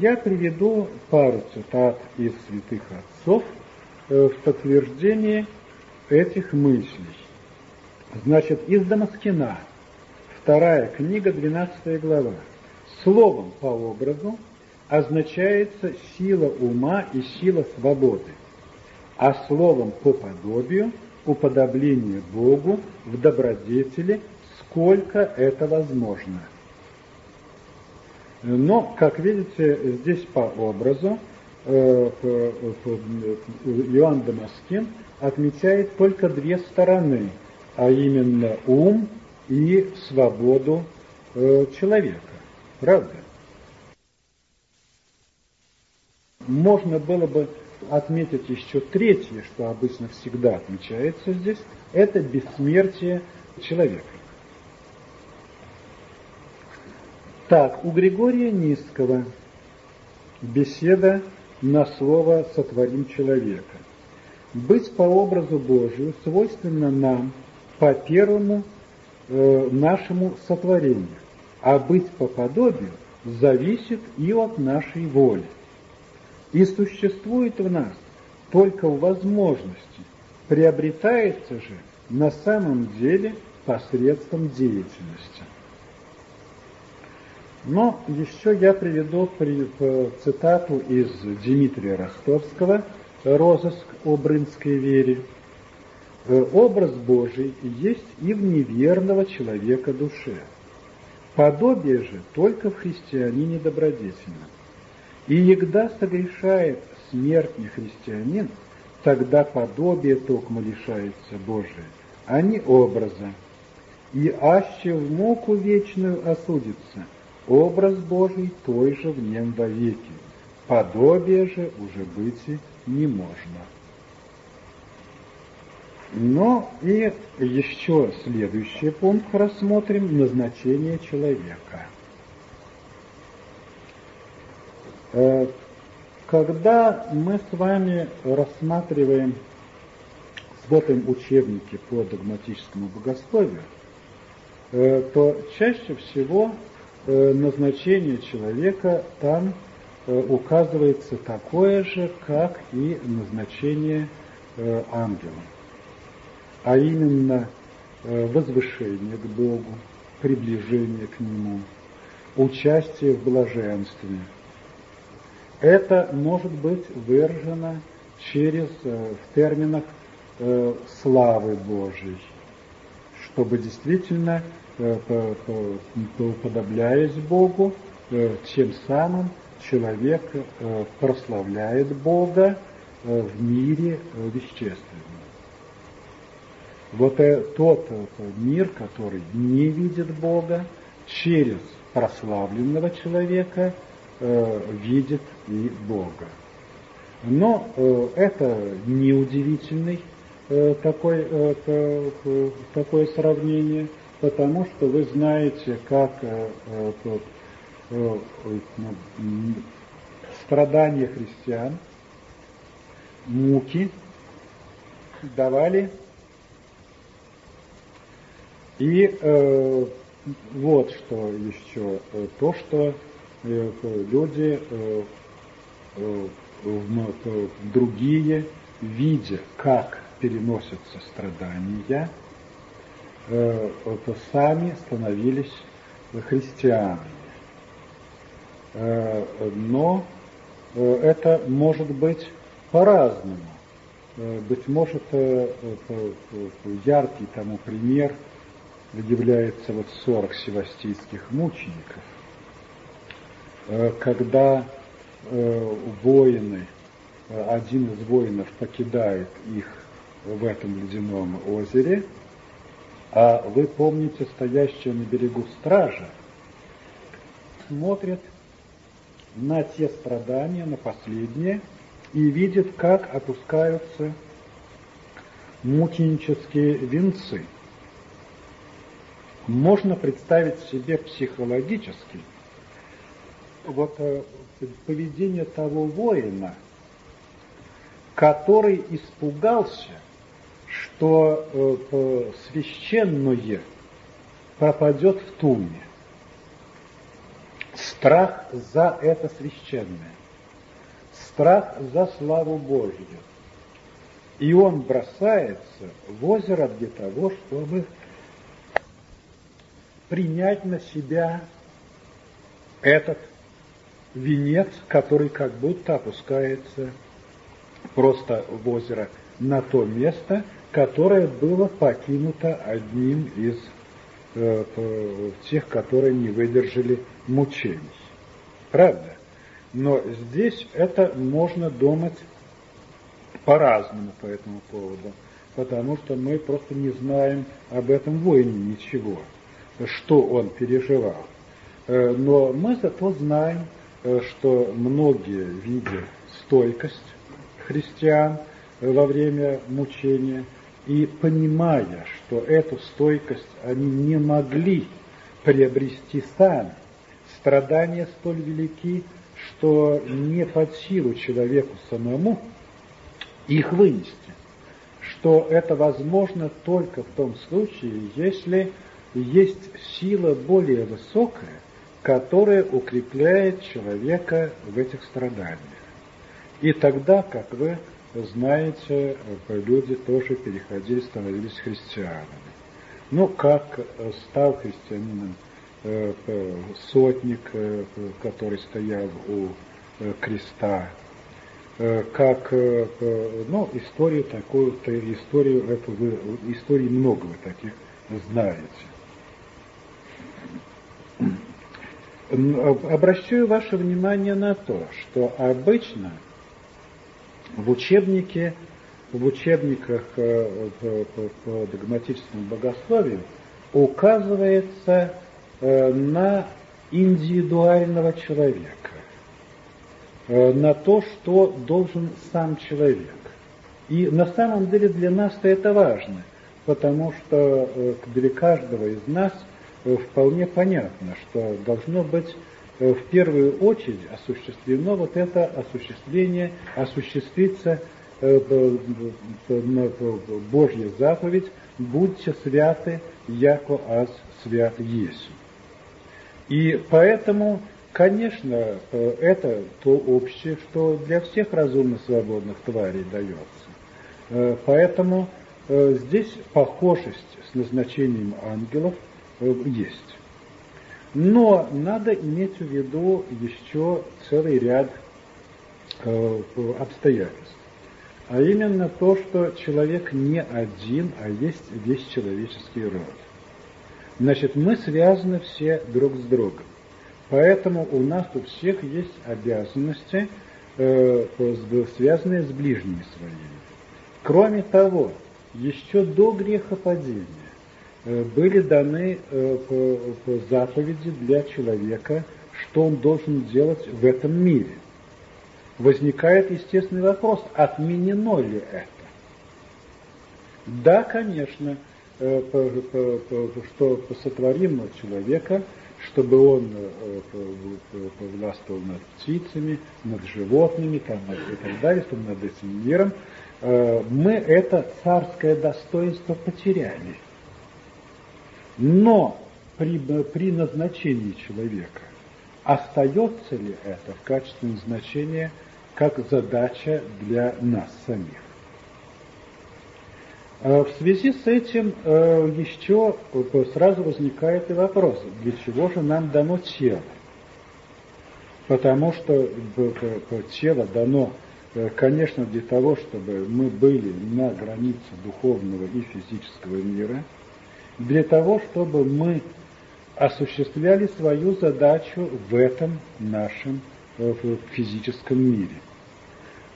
Speaker 1: я приведу пару цитат из святых отцов в подтверждение этих мыслей. Значит, из Дамаскина, вторая книга, 12 глава. Словом по образу означается сила ума и сила свободы, а словом по подобию уподобление Богу в добродетели, сколько это возможно. Но, как видите, здесь по образу э, Иоанн Дамаскин отмечает только две стороны – а именно ум и свободу э, человека. Правда? можно было бы отметить еще третье, что обычно всегда отмечается здесь, это бессмертие человека. Так, у Григория Низкого беседа на слово «сотворим человека». Быть по образу Божию свойственно нам по первому э, нашему сотворению, а быть по подобию зависит и от нашей воли. И существует в нас только в возможности, приобретается же на самом деле посредством деятельности. Но еще я приведу цитату из Дмитрия Ростовского «Розыск о брынской вере». «Э, «Образ Божий есть и в неверного человека душе. Подобие же только в христианине добродетельном. И егда согрешает смертный христианин, тогда подобие токмо лишается Божие, а не образа. И аще в муку вечную осудится – Образ Божий той же в нем вовеки, подобие же уже быть не можно. Но и еще следующий пункт рассмотрим – назначение человека. Э, когда мы с вами рассматриваем смотрим учебники по догматическому богословию, э, то чаще всего Э, назначение человека там э, указывается такое же, как и назначение э, ангела. А именно возвышение к Богу, приближение к Нему, участие в блаженстве. Это может быть выражено через, в терминах славы Божьей, чтобы действительно Э, уподобляясь Богу, э, тем самым человек э, прославляет Бога в мире вещественном. Вот тот мир, который не видит Бога, через прославленного человека видит и Бога. Но это неудивительный такой, такое сравнение – потому что вы знаете, как э, э, э, ну, страдания христиан, муки давали. И э, вот что еще, то, что э, люди э, э, другие, видя, как переносятся страдания, э, сами становились христианами. Э, но э, это может быть по-разному. Э, быть может, э, э, яркий тому пример является вот 40 севастийских мучеников, э, когда э, воины, э, один из воинов покидает их в этом ледяном озере – а вы помните стоящие на берегу стража, смотрят на те страдания, на последние, и видят, как опускаются мученические венцы. Можно представить себе психологически вот э, поведение того воина, который испугался что э, священное пропадет в туне. Страх за это священное. Страх за славу Божью. И он бросается в озеро для того, чтобы принять на себя этот венец, который как будто опускается просто в озеро на то место, которое было покинуто одним из э, тех, которые не выдержали мучений. Правда? Но здесь это можно думать по-разному по этому поводу, потому что мы просто не знаем об этом воине ничего, что он переживал. Э, но мы зато знаем, что многие, видя стойкость христиан во время мучения, и понимая, что эту стойкость они не могли приобрести сами, страдания столь велики, что не под силу человеку самому их вынести, что это возможно только в том случае, если есть сила более высокая, которая укрепляет человека в этих страданиях. И тогда, как вы знаете, люди тоже переходили, становились христианами. Ну, как стал христианином э, сотник, э, который стоял у э, креста, как, ну, историю такую, историю эту вы, истории много вы таких знаете. Обращаю ваше внимание на то, что обычно в учебнике, в учебниках э, по, догматическому богословию указывается э, на индивидуального человека, э, на то, что должен сам человек. И на самом деле для нас-то это важно, потому что для каждого из нас – вполне понятно, что должно быть э, в первую очередь осуществлено вот это осуществление, осуществиться э, Божья заповедь «Будьте святы, яко аз свят есть». И поэтому, конечно, это то общее, что для всех разумно свободных тварей дается. Поэтому здесь похожесть с назначением ангелов – Э, есть. Но надо иметь в виду еще целый ряд э, обстоятельств. А именно то, что человек не один, а есть весь человеческий род. Значит, мы связаны все друг с другом. Поэтому у нас у всех есть обязанности, э, связанные с ближними своими. Кроме того, еще до грехопадения Э, были даны э, заповеди для человека, что он должен делать в этом мире. Возникает естественный вопрос, отменено ли это? Да, конечно, э, что сотворим человека, чтобы он властвовал над птицами, над животными там, и так далее, чтобы над этим миром. Мы это царское достоинство потеряли. Но при, при назначении человека остается ли это в качестве назначения как задача для нас самих? Э, в связи с этим э, еще сразу возникает и вопрос, для чего же нам дано тело? Потому что тело дано, э, конечно, для того, чтобы мы были на границе духовного и физического мира – для того, чтобы мы осуществляли свою задачу в этом нашем э, физическом мире.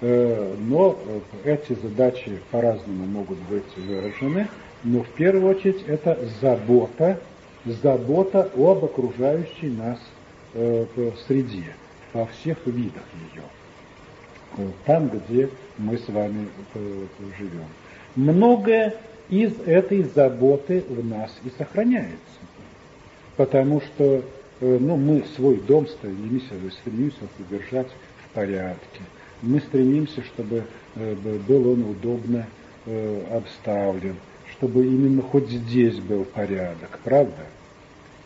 Speaker 1: Э, но э, эти задачи по-разному могут быть выражены, но в первую очередь это забота, забота об окружающей нас среде, во всех видах ее, там, где мы с вами живем. Многое из этой заботы в нас и сохраняется. Потому что э, ну, мы свой дом стремимся, стремимся содержать в порядке. Мы стремимся, чтобы э, был он удобно э, обставлен, чтобы именно хоть здесь был порядок, правда?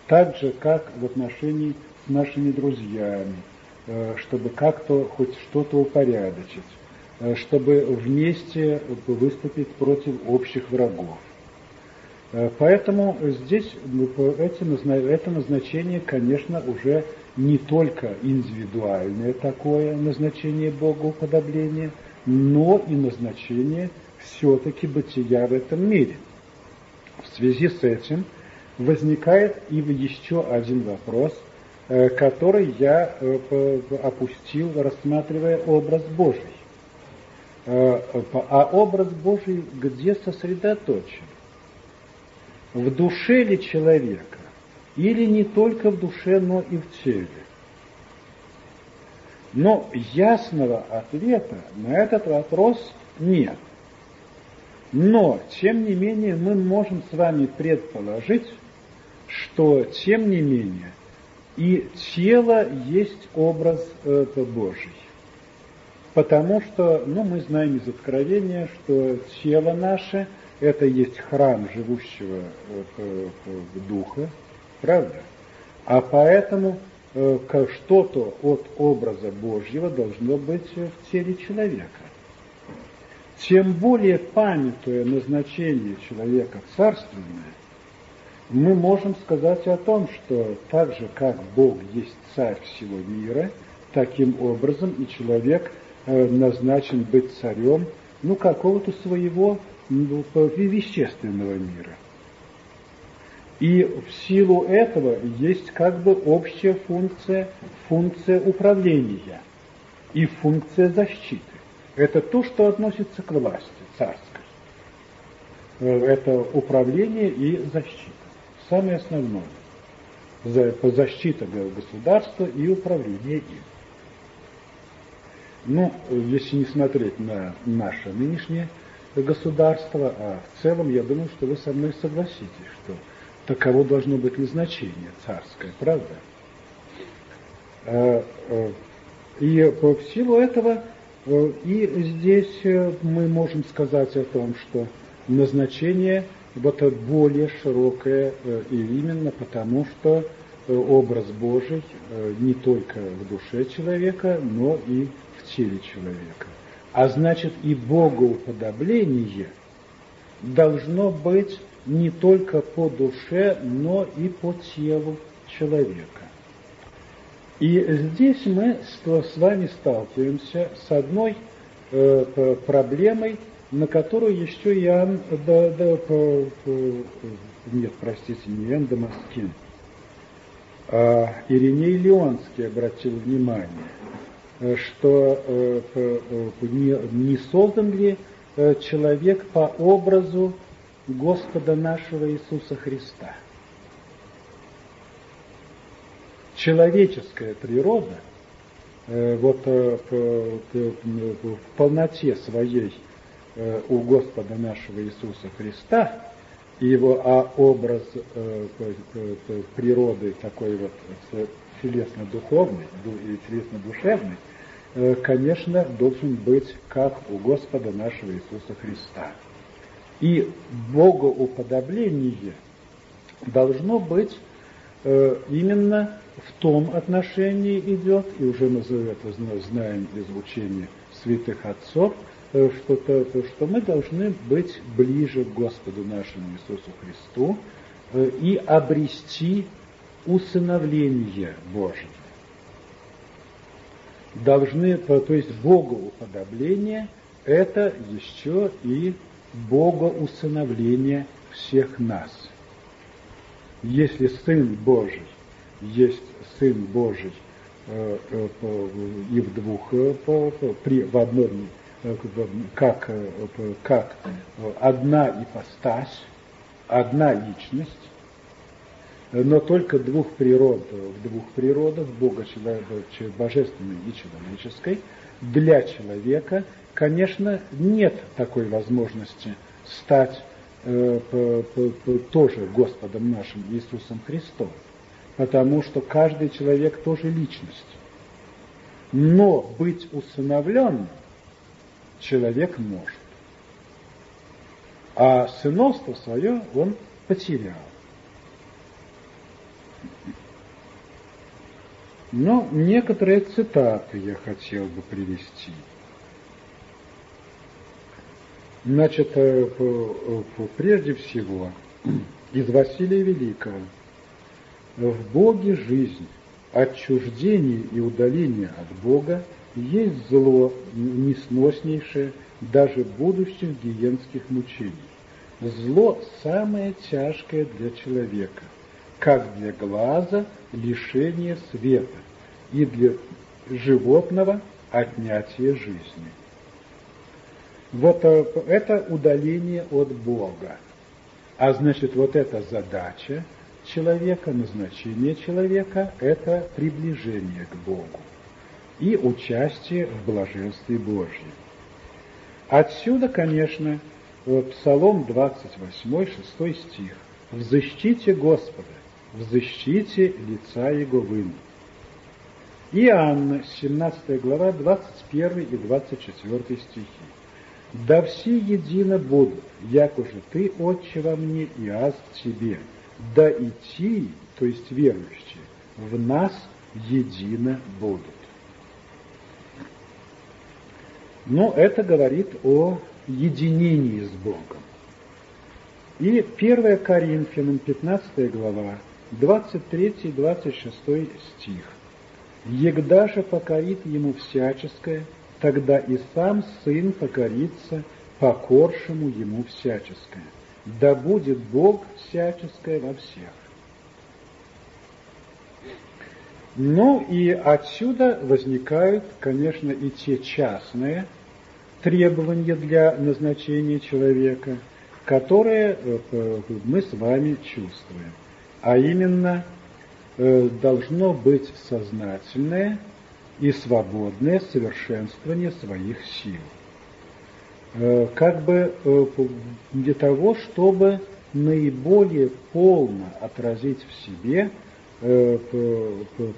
Speaker 1: Так же, как в отношении с нашими друзьями, чтобы как-то хоть что-то упорядочить. Э, чтобы вместе выступить против общих врагов. Э, поэтому здесь это назначение, конечно, уже не только индивидуальное такое назначение Богоуподобления, но и назначение все-таки бытия в этом мире. В связи с этим возникает и еще один вопрос, э, который я опустил, рассматривая образ Божий. Э, а образ Божий где сосредоточен? В душе ли человека? Или не только в душе, но и в теле? Но ясного ответа на этот вопрос нет. Но, тем не менее, мы можем с вами предположить, что, тем не менее, и тело есть образ э, Божий. Потому что, ну, мы знаем из Откровения, что тело наше – это есть храм живущего э, Духа, правда? А поэтому э, что-то от образа Божьего должно быть в теле человека. Тем более, памятуя назначение человека царственное, мы можем сказать о том, что так же, как Бог есть царь всего мира, таким образом и человек назначен быть царем, ну, какого-то своего ну, вещественного мира. И в силу этого есть как бы общая функция, функция управления и функция защиты. Это то, что относится к власти царской. Э, это управление и защита. Самое основное. Защита государства и управление им. Ну, если не смотреть на наше нынешнее государство, а в целом я думаю, что вы со мной согласитесь, что таково должно быть назначение царское, правда? А, а, и в силу этого э, и здесь э, мы можем сказать о том, что назначение вот более широкое э, и именно потому, что образ Божий не только в душе человека, но и в теле человека. А значит и богоуподобление должно быть не только по душе, но и по телу человека. И здесь мы с вами сталкиваемся с одной э, проблемой, на которую еще Иоанн, да, да, по, по, нет, простите, не Иоанн Дамаскин, а Ириней Леонский обратил внимание, что э, э, не, создан ли человек по образу Господа нашего Иисуса Христа. Человеческая природа э, вот э, в полноте своей э, у Господа нашего Иисуса Христа и его а образ природы такой вот телесно-духовный телесно-душевный, конечно, должен быть как у Господа нашего Иисуса Христа. И богоуподобление должно быть э, именно в том отношении идет, и уже мы это знаем из учения святых отцов, э, что, то, что мы должны быть ближе к Господу нашему Иисусу Христу э, и обрести усыновление Божие. Должны, то есть богоуподобление – это еще и богоусыновление всех нас. Если Сын Божий есть Сын Божий э, э, и в двух, э, при, в одном, как, как одна ипостась, одна личность, но только двух природ, в двух природах, Бога божественной и человеческой, для человека – конечно, нет такой возможности стать э, по, по, по, тоже Господом нашим Иисусом Христом, потому что каждый человек тоже личность. Но быть усыновленным человек может. А сыновство свое он потерял. Но некоторые цитаты я хотел бы привести. Значит, э, прежде всего, из Василия Великого. В Боге жизнь, отчуждение и удаление от Бога есть зло несноснейшее даже будущих гиенских мучений. Зло самое тяжкое для человека, как для глаза лишение света и для животного отнятие жизни. Вот э, это удаление от Бога. А значит, вот эта задача человека, назначение человека – это приближение к Богу. и участие в блаженстве Божьем. Отсюда, конечно, Псалом 28, 6 стих. «Взыщите Господа, взыщите лица Его выну». И Анна, 17 глава, 21 и 24 стихи. «Да все едино будут, як уже ты, Отче, во мне, и аз в тебе. Да идти, то есть верующие, в нас едино будут». Но это говорит о единении с Богом. И 1 Коринфянам, 15 глава, 23-26 стих. «Егда же покорит ему всяческое, тогда и сам Сын покорится покоршему ему всяческое. Да будет Бог всяческое во всех». Ну и отсюда возникают, конечно, и те частные требования для назначения человека, которые э, мы с вами чувствуем. А именно, э, должно быть сознательное и свободное совершенствование своих сил. Э, как бы для того, чтобы наиболее полно отразить в себе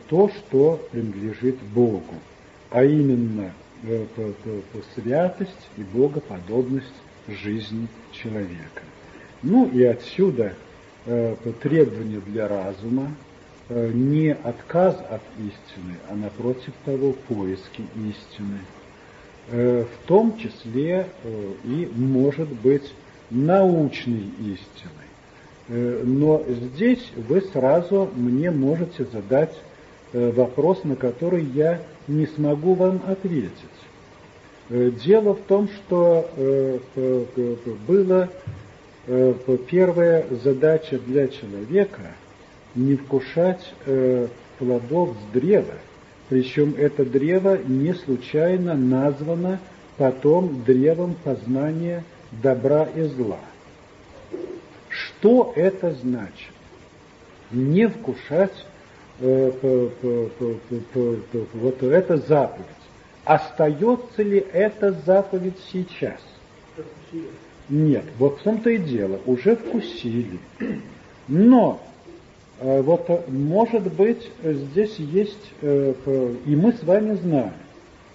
Speaker 1: то, что принадлежит Богу, а именно святость и богоподобность жизни человека. Ну и отсюда э, требование для разума, э, не отказ от истины, а напротив того поиски истины. Э, в том числе э, и, может быть, научной истины. Э, но здесь вы сразу мне можете задать э, вопрос, на который я не смогу вам ответить. Э, дело в том, что была первая задача для человека не вкушать плодов с древа, причем это древо не случайно названо потом древом познания добра и зла – что это значит? Не вкушать э, вот эта заповедь. Остается ли эта заповедь сейчас? Нет, вот в том-то и дело, уже вкусили. Но э, вот может быть здесь есть, э, и мы с вами знаем,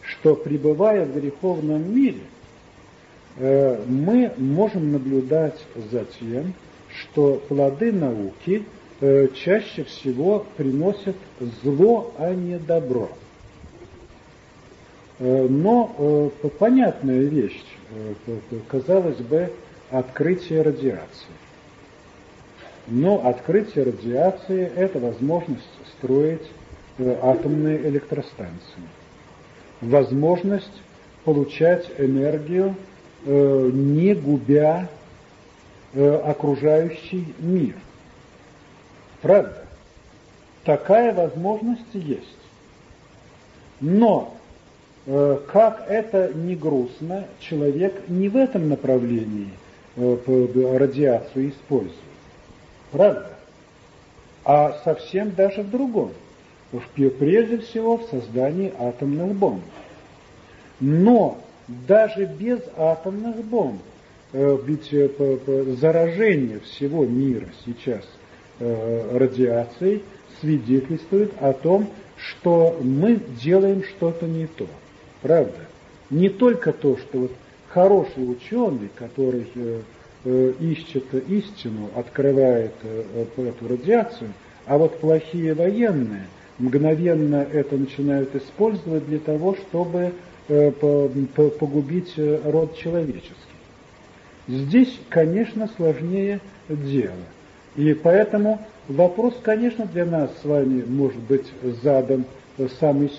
Speaker 1: что пребывая в греховном мире, э, мы можем наблюдать за тем, что плоды науки э, чаще всего приносят зло, а не добро. Э, но э, понятная вещь, казалось бы, открытие радиации. Но открытие радиации – это возможность строить атомные электростанции. Возможность получать энергию, не губя Э, окружающий мир. Правда? Такая возможность есть. Но, э, как это не грустно, человек не в этом направлении э, радиацию использует. Правда? А совсем даже в другом. Прежде всего в создании атомных бомб. Но даже без атомных бомб Э, ведь э, заражение всего мира сейчас э, радиацией свидетельствует о том, что мы делаем что-то не то. Правда? Не только то, что вот хороший ученый, который ищет истину, открывает эту радиацию, а вот плохие военные мгновенно это начинают использовать для того, чтобы погубить род человеческий. Здесь, конечно, сложнее дело. И поэтому вопрос, конечно, для нас с вами может быть задан самый,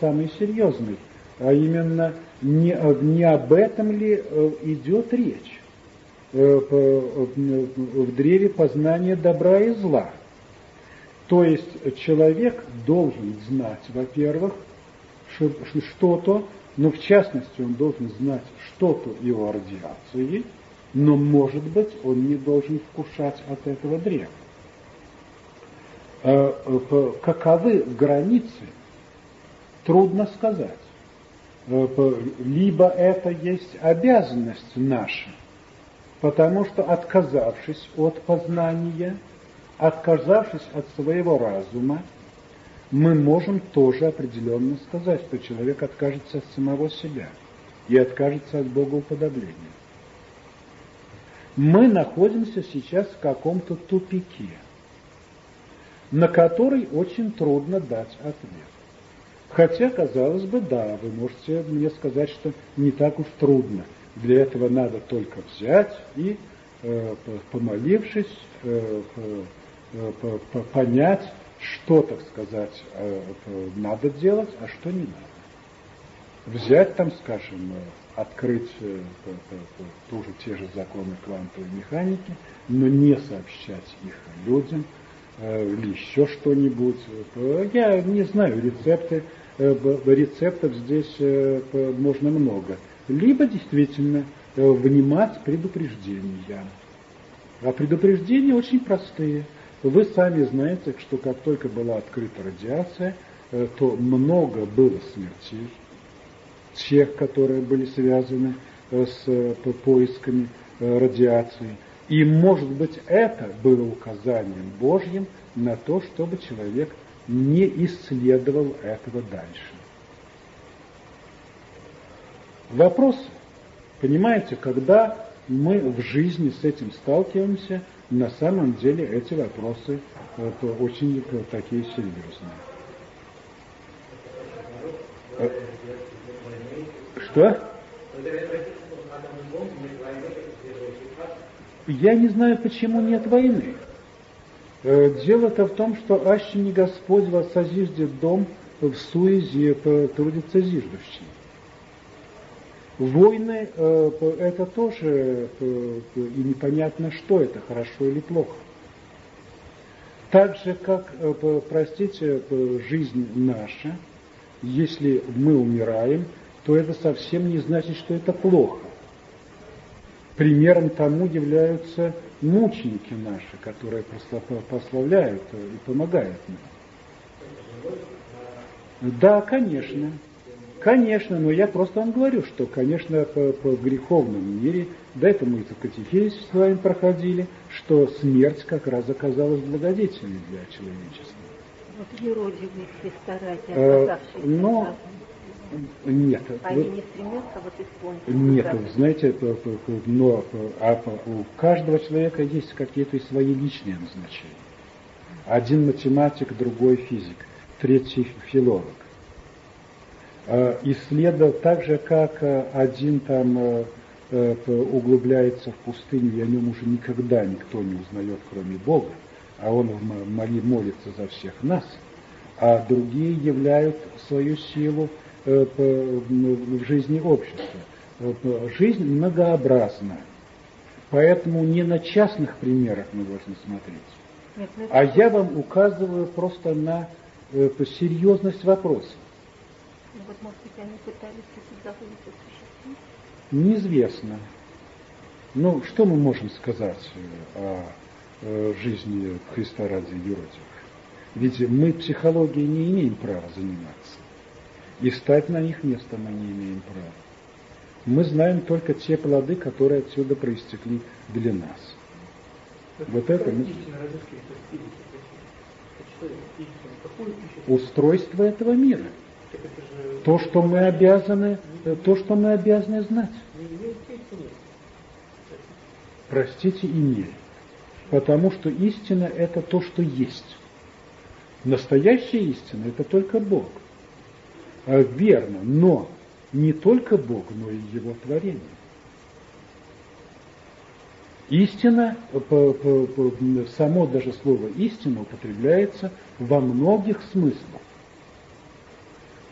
Speaker 1: самый серьезный, а именно не, не об этом ли э, идет речь э, в древе познания добра и зла. То есть человек должен знать, во-первых, что-то, но в частности он должен знать что-то его радиации, но, может быть, он не должен вкушать от этого древа. Э, каковы границы Трудно сказать. Э, либо это есть обязанность наша, потому что отказавшись от познания, отказавшись от своего разума, мы можем тоже определенно сказать, что человек откажется от самого себя и откажется от богоуподобления. Мы находимся сейчас в каком-то тупике, на который очень трудно дать ответ. Хотя, казалось бы, да, вы можете мне сказать, что не так уж трудно. Для этого надо только взять и, э, помолившись, э, э, понять, что, так сказать, надо делать, а что не надо. Взять там, скажем, открыть тоже те же законы квантовой механики, но не сообщать их людям, или еще что-нибудь. Я не знаю, рецепты, рецептов здесь можно много. Либо действительно внимать предупреждения. А предупреждения очень простые – вы сами знаете, что как только была открыта радиация, э, то много было смертей, тех, которые были связаны э, с э, поисками радиации. И, может быть, это было указанием Божьим на то, чтобы человек не исследовал этого дальше. Вопрос, понимаете, когда мы в жизни с этим сталкиваемся – на самом деле эти вопросы это очень такие серьезные. Э, что? Я не знаю, почему нет войны. Э, дело-то в том, что аще не Господь вас созиждет дом, в суезе трудится зиждущий. Войны э, это тоже и непонятно, что это, хорошо или плохо. Так же, как, э, простите, жизнь наша, если мы умираем, то это совсем не значит, что это плохо. Примером тому являются мученики наши, которые прославляют и помогают нам. Да, конечно. Конечно, но я просто вам говорю, что, конечно, по, по греховном мире, до этого мы это катехизис с вами проходили, что смерть как раз оказалась благодетельной для человечества.
Speaker 2: Вот юродивые Христа ради, э,
Speaker 1: но, нет.
Speaker 2: Они вот, не стремятся вот исполнить.
Speaker 1: Нет, вы знаете, но а, у каждого человека есть какие-то свои личные назначения. Один математик, другой физик, третий филолог. Э, исследовал так же, как э, один там э, углубляется в пустыню, и о нем уже никогда никто не узнает, кроме Бога, а он молится за всех нас, а другие являют свою силу в жизни общества. Жизнь многообразна, поэтому не на частных примерах мы должны смотреть, а я вам указываю просто на серьезность вопроса.
Speaker 2: Ну, вот, может быть, они пытались эти заповеди осуществить?
Speaker 1: Неизвестно. Ну, что мы можем сказать о, о жизни Христа ради юродивых? Ведь мы психологией не имеем права заниматься. И стать на их место мы не имеем права. Мы знаем только те плоды, которые отсюда проистекли для нас. Вот это мы... Устройство этого мира – то, что мы обязаны, то, что мы обязаны знать. Простите, имели. Потому что истина – это то, что есть. Настоящая истина – это только Бог. А, верно, но не только Бог, но и Его творение. Истина, само даже слово истина употребляется во многих смыслах.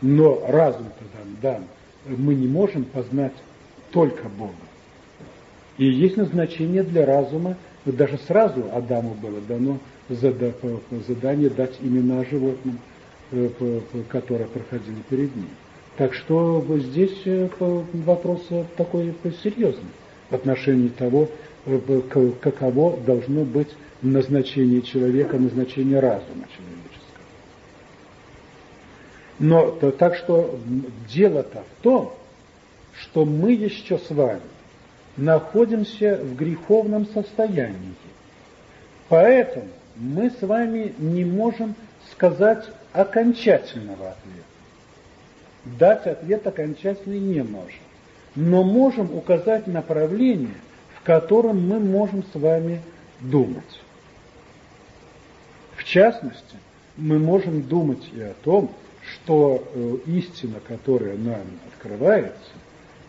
Speaker 1: Но разум-то дан, дан. Мы не можем познать только Бога. И есть назначение для разума, даже сразу Адаму было дано задание дать имена животным, э, которые проходили перед ним. Так что здесь э, вопрос такой серьезный в отношении того, э, каково должно быть назначение человека, назначение разума человека. Но так что дело-то в том, что мы еще с вами находимся в греховном состоянии. Поэтому мы с вами не можем сказать окончательного ответа. Дать ответ окончательный не можем. Но можем указать направление, в котором мы можем с вами думать. В частности, мы можем думать и о том, что э, истина, которая нам открывается,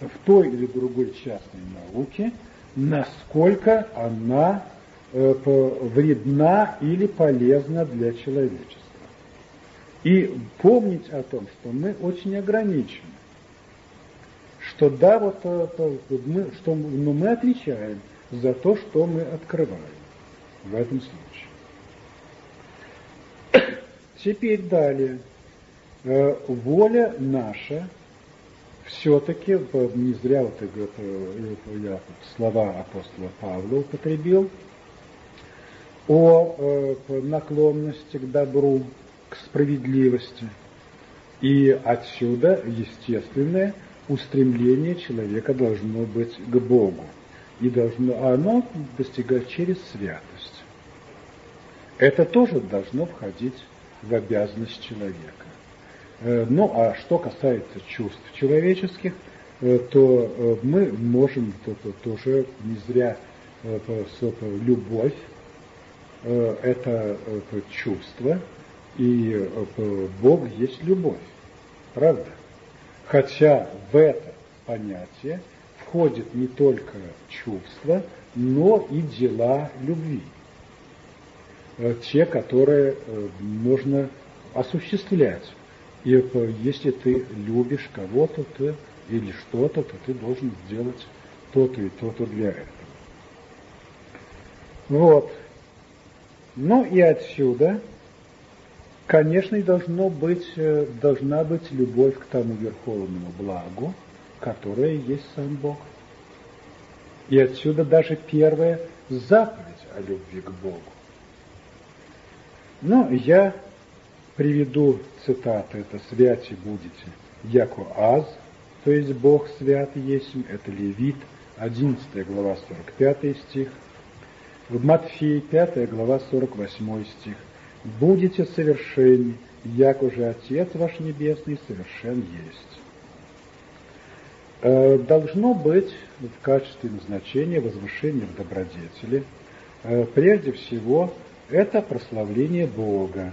Speaker 1: в той или другой частной науке, насколько она э, вредна или полезна для человечества. И помнить о том, что мы очень ограничены, что да, вот э, мы, что, но мы отвечаем за то, что мы открываем в этом случае. Теперь далее. Э, воля наша все-таки, не зря вот я слова апостола Павла употребил, о э, наклонности к добру, к справедливости. И отсюда естественное устремление человека должно быть к Богу. И должно, оно достигать через святость. Это тоже должно входить в обязанность человека. Э, ну, а что касается чувств человеческих, э, то э, мы можем то, то, тоже не зря любовь – это чувство, и Бог есть любовь, правда? Хотя в это понятие входит не только чувство, но и дела любви. Те, которые можно осуществлять и если ты любишь кого-то ты, или что-то, то ты должен сделать то-то и то-то для этого. Вот. Ну и отсюда, конечно, должно быть, э, должна быть любовь к тому верховному благу, которое есть сам Бог. И отсюда даже первая заповедь о любви к Богу. Но я Приведу цитаты, это «святи будете, яко аз», то есть Бог свят есть, это Левит, 11 глава, 45 стих, в Матфеи 5 глава, 48 стих, «Будете совершенны, як уже Отец ваш Небесный совершен есть». Э, должно быть в качестве назначения возвышения в добродетели, э, прежде всего, это прославление Бога,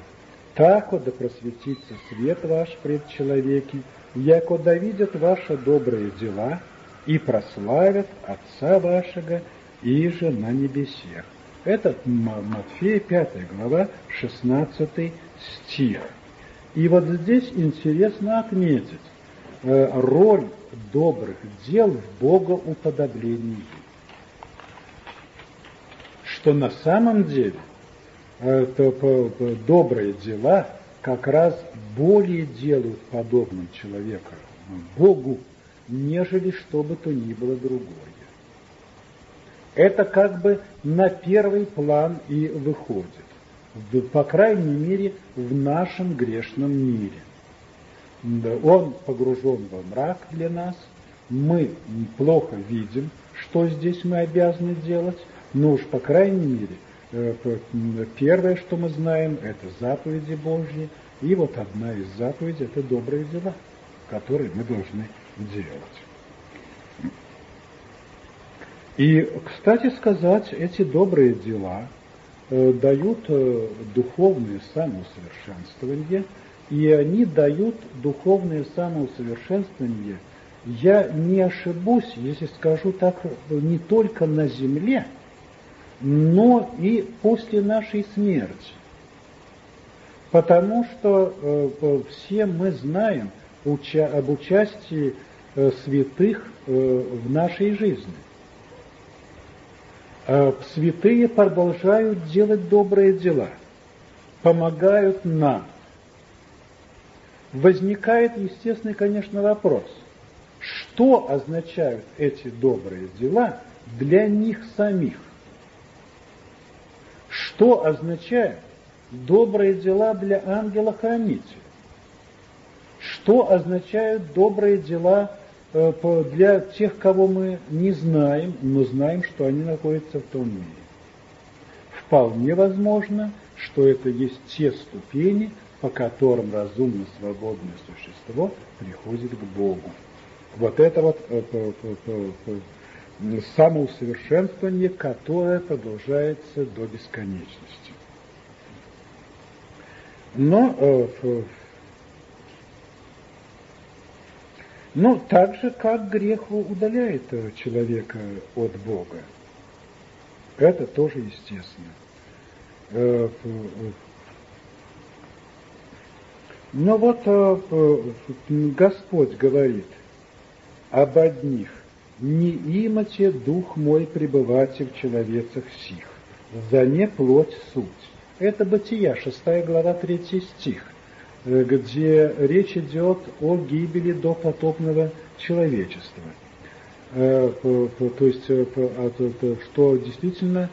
Speaker 1: Тако да просветится свет ваш пред человеки, яко да видят ваши добрые дела и прославят Отца вашего и же на небесех. Это Матфея 5 глава 16 стих. И вот здесь интересно отметить э, роль добрых дел в богоуподоблении. Что на самом деле – Э, добрые дела как раз более делают подобным человека Богу, нежели что бы то ни было другое. Это как бы на первый план и выходит, по крайней мере, в нашем грешном мире. Он погружен во мрак для нас, мы плохо видим, что здесь мы обязаны делать, но уж по крайней мере – Э, первое, что мы знаем, это заповеди Божьи. И вот одна из заповедей – это добрые дела, которые мы должны делать. И, кстати сказать, эти добрые дела э, дают э, духовное самоусовершенствование, и они дают духовное самоусовершенствование, я не ошибусь, если скажу так, не только на земле – но и после нашей смерти. Потому что э, все мы знаем об участии святых в нашей жизни. Э, святые продолжают делать добрые дела, помогают нам. Возникает естественный, конечно, вопрос, что означают эти добрые дела для них самих? Что означает добрые дела для ангела-хранителя? что означают добрые дела для тех, кого мы не знаем, но знаем, что они находятся в том мире. Вполне возможно, что это есть те ступени, по которым разумно свободное существо приходит к Богу. Вот это вот э, самоусовершенствование, которое продолжается до бесконечности. Но, э, но так же, как грех удаляет человека от Бога. Это тоже естественно. Э, но вот Господь говорит об одних не имате дух мой пребывайте в человецах сих, за не плоть суть. Это Бытия, 6 глава, 3 стих, э, где речь идет о гибели до потопного человечества. Э, то есть, э, что действительно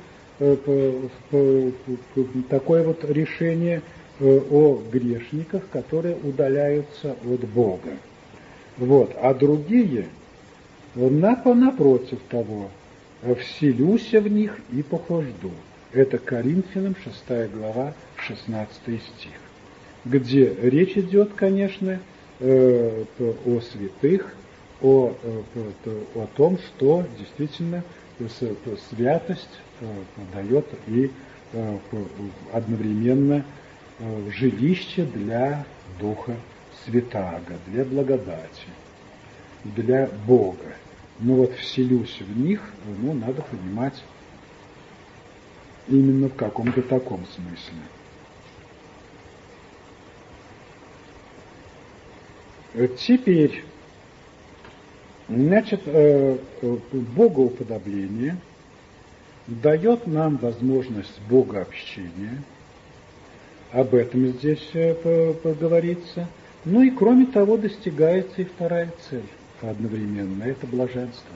Speaker 1: такое вот решение о грешниках, которые удаляются от Бога. Вот. А другие – на, напротив того, вселюся в них и похожду. Это Коринфянам 6 глава, 16 стих, где речь идет, конечно, э, о святых, о, э, о том, что действительно святость э, дает и одновременно жилище для Духа Святаго, для благодати для Бога. Но вот вселюсь в них, ну, надо понимать именно в каком-то таком смысле. Теперь, значит, э, э, богоуподобление дает нам возможность богообщения. Об этом здесь э, поговорится. Ну и кроме того достигается и вторая цель одновременно. Это блаженство.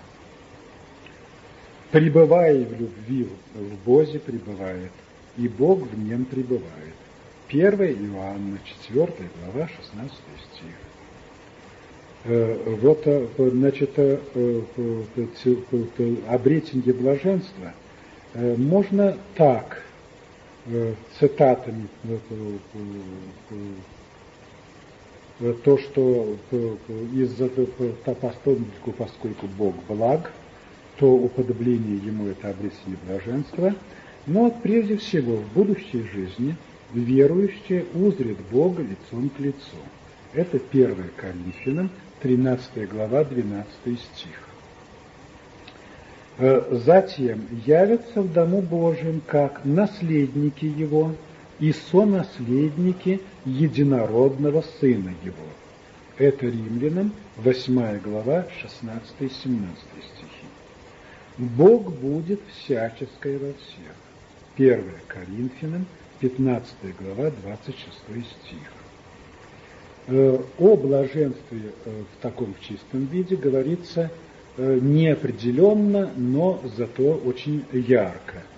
Speaker 1: Пребывая в любви, в Бозе пребывает, и Бог в нем пребывает. 1 Иоанна, 4 глава, 16 стих. Э, вот, э, значит, э, обретение блаженства можно так, цитатами то, что из-за поскольку, поскольку Бог благ, то уподобление Ему это обретение блаженства, но прежде всего в будущей жизни верующие узрят Бога лицом к лицу. Это 1 Коринфянам, 13 глава, 12 стих. Э, затем явятся в Дому Божьем как наследники Его, и сонаследники единородного Сына Его. Это Римлянам 8 глава 16-17 стихи. Бог будет всяческое во всех. 1 Коринфянам 15 глава 26 стих. Э, о блаженстве э, в таком чистом виде говорится э, неопределенно, но зато очень ярко –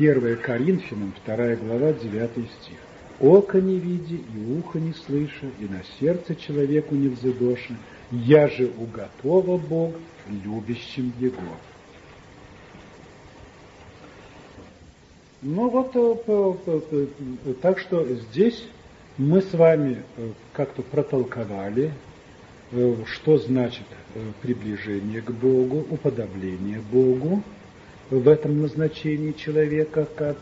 Speaker 1: 1 Коринфянам, 2 глава, 9 стих. «Око не види, и ухо не слыша, и на сердце человеку не взыдоша, я же уготова Бог любящим Его». Ну вот, так что здесь мы с вами э, как-то протолковали, э, что значит приближение к Богу, уподобление Богу, в этом назначении человека как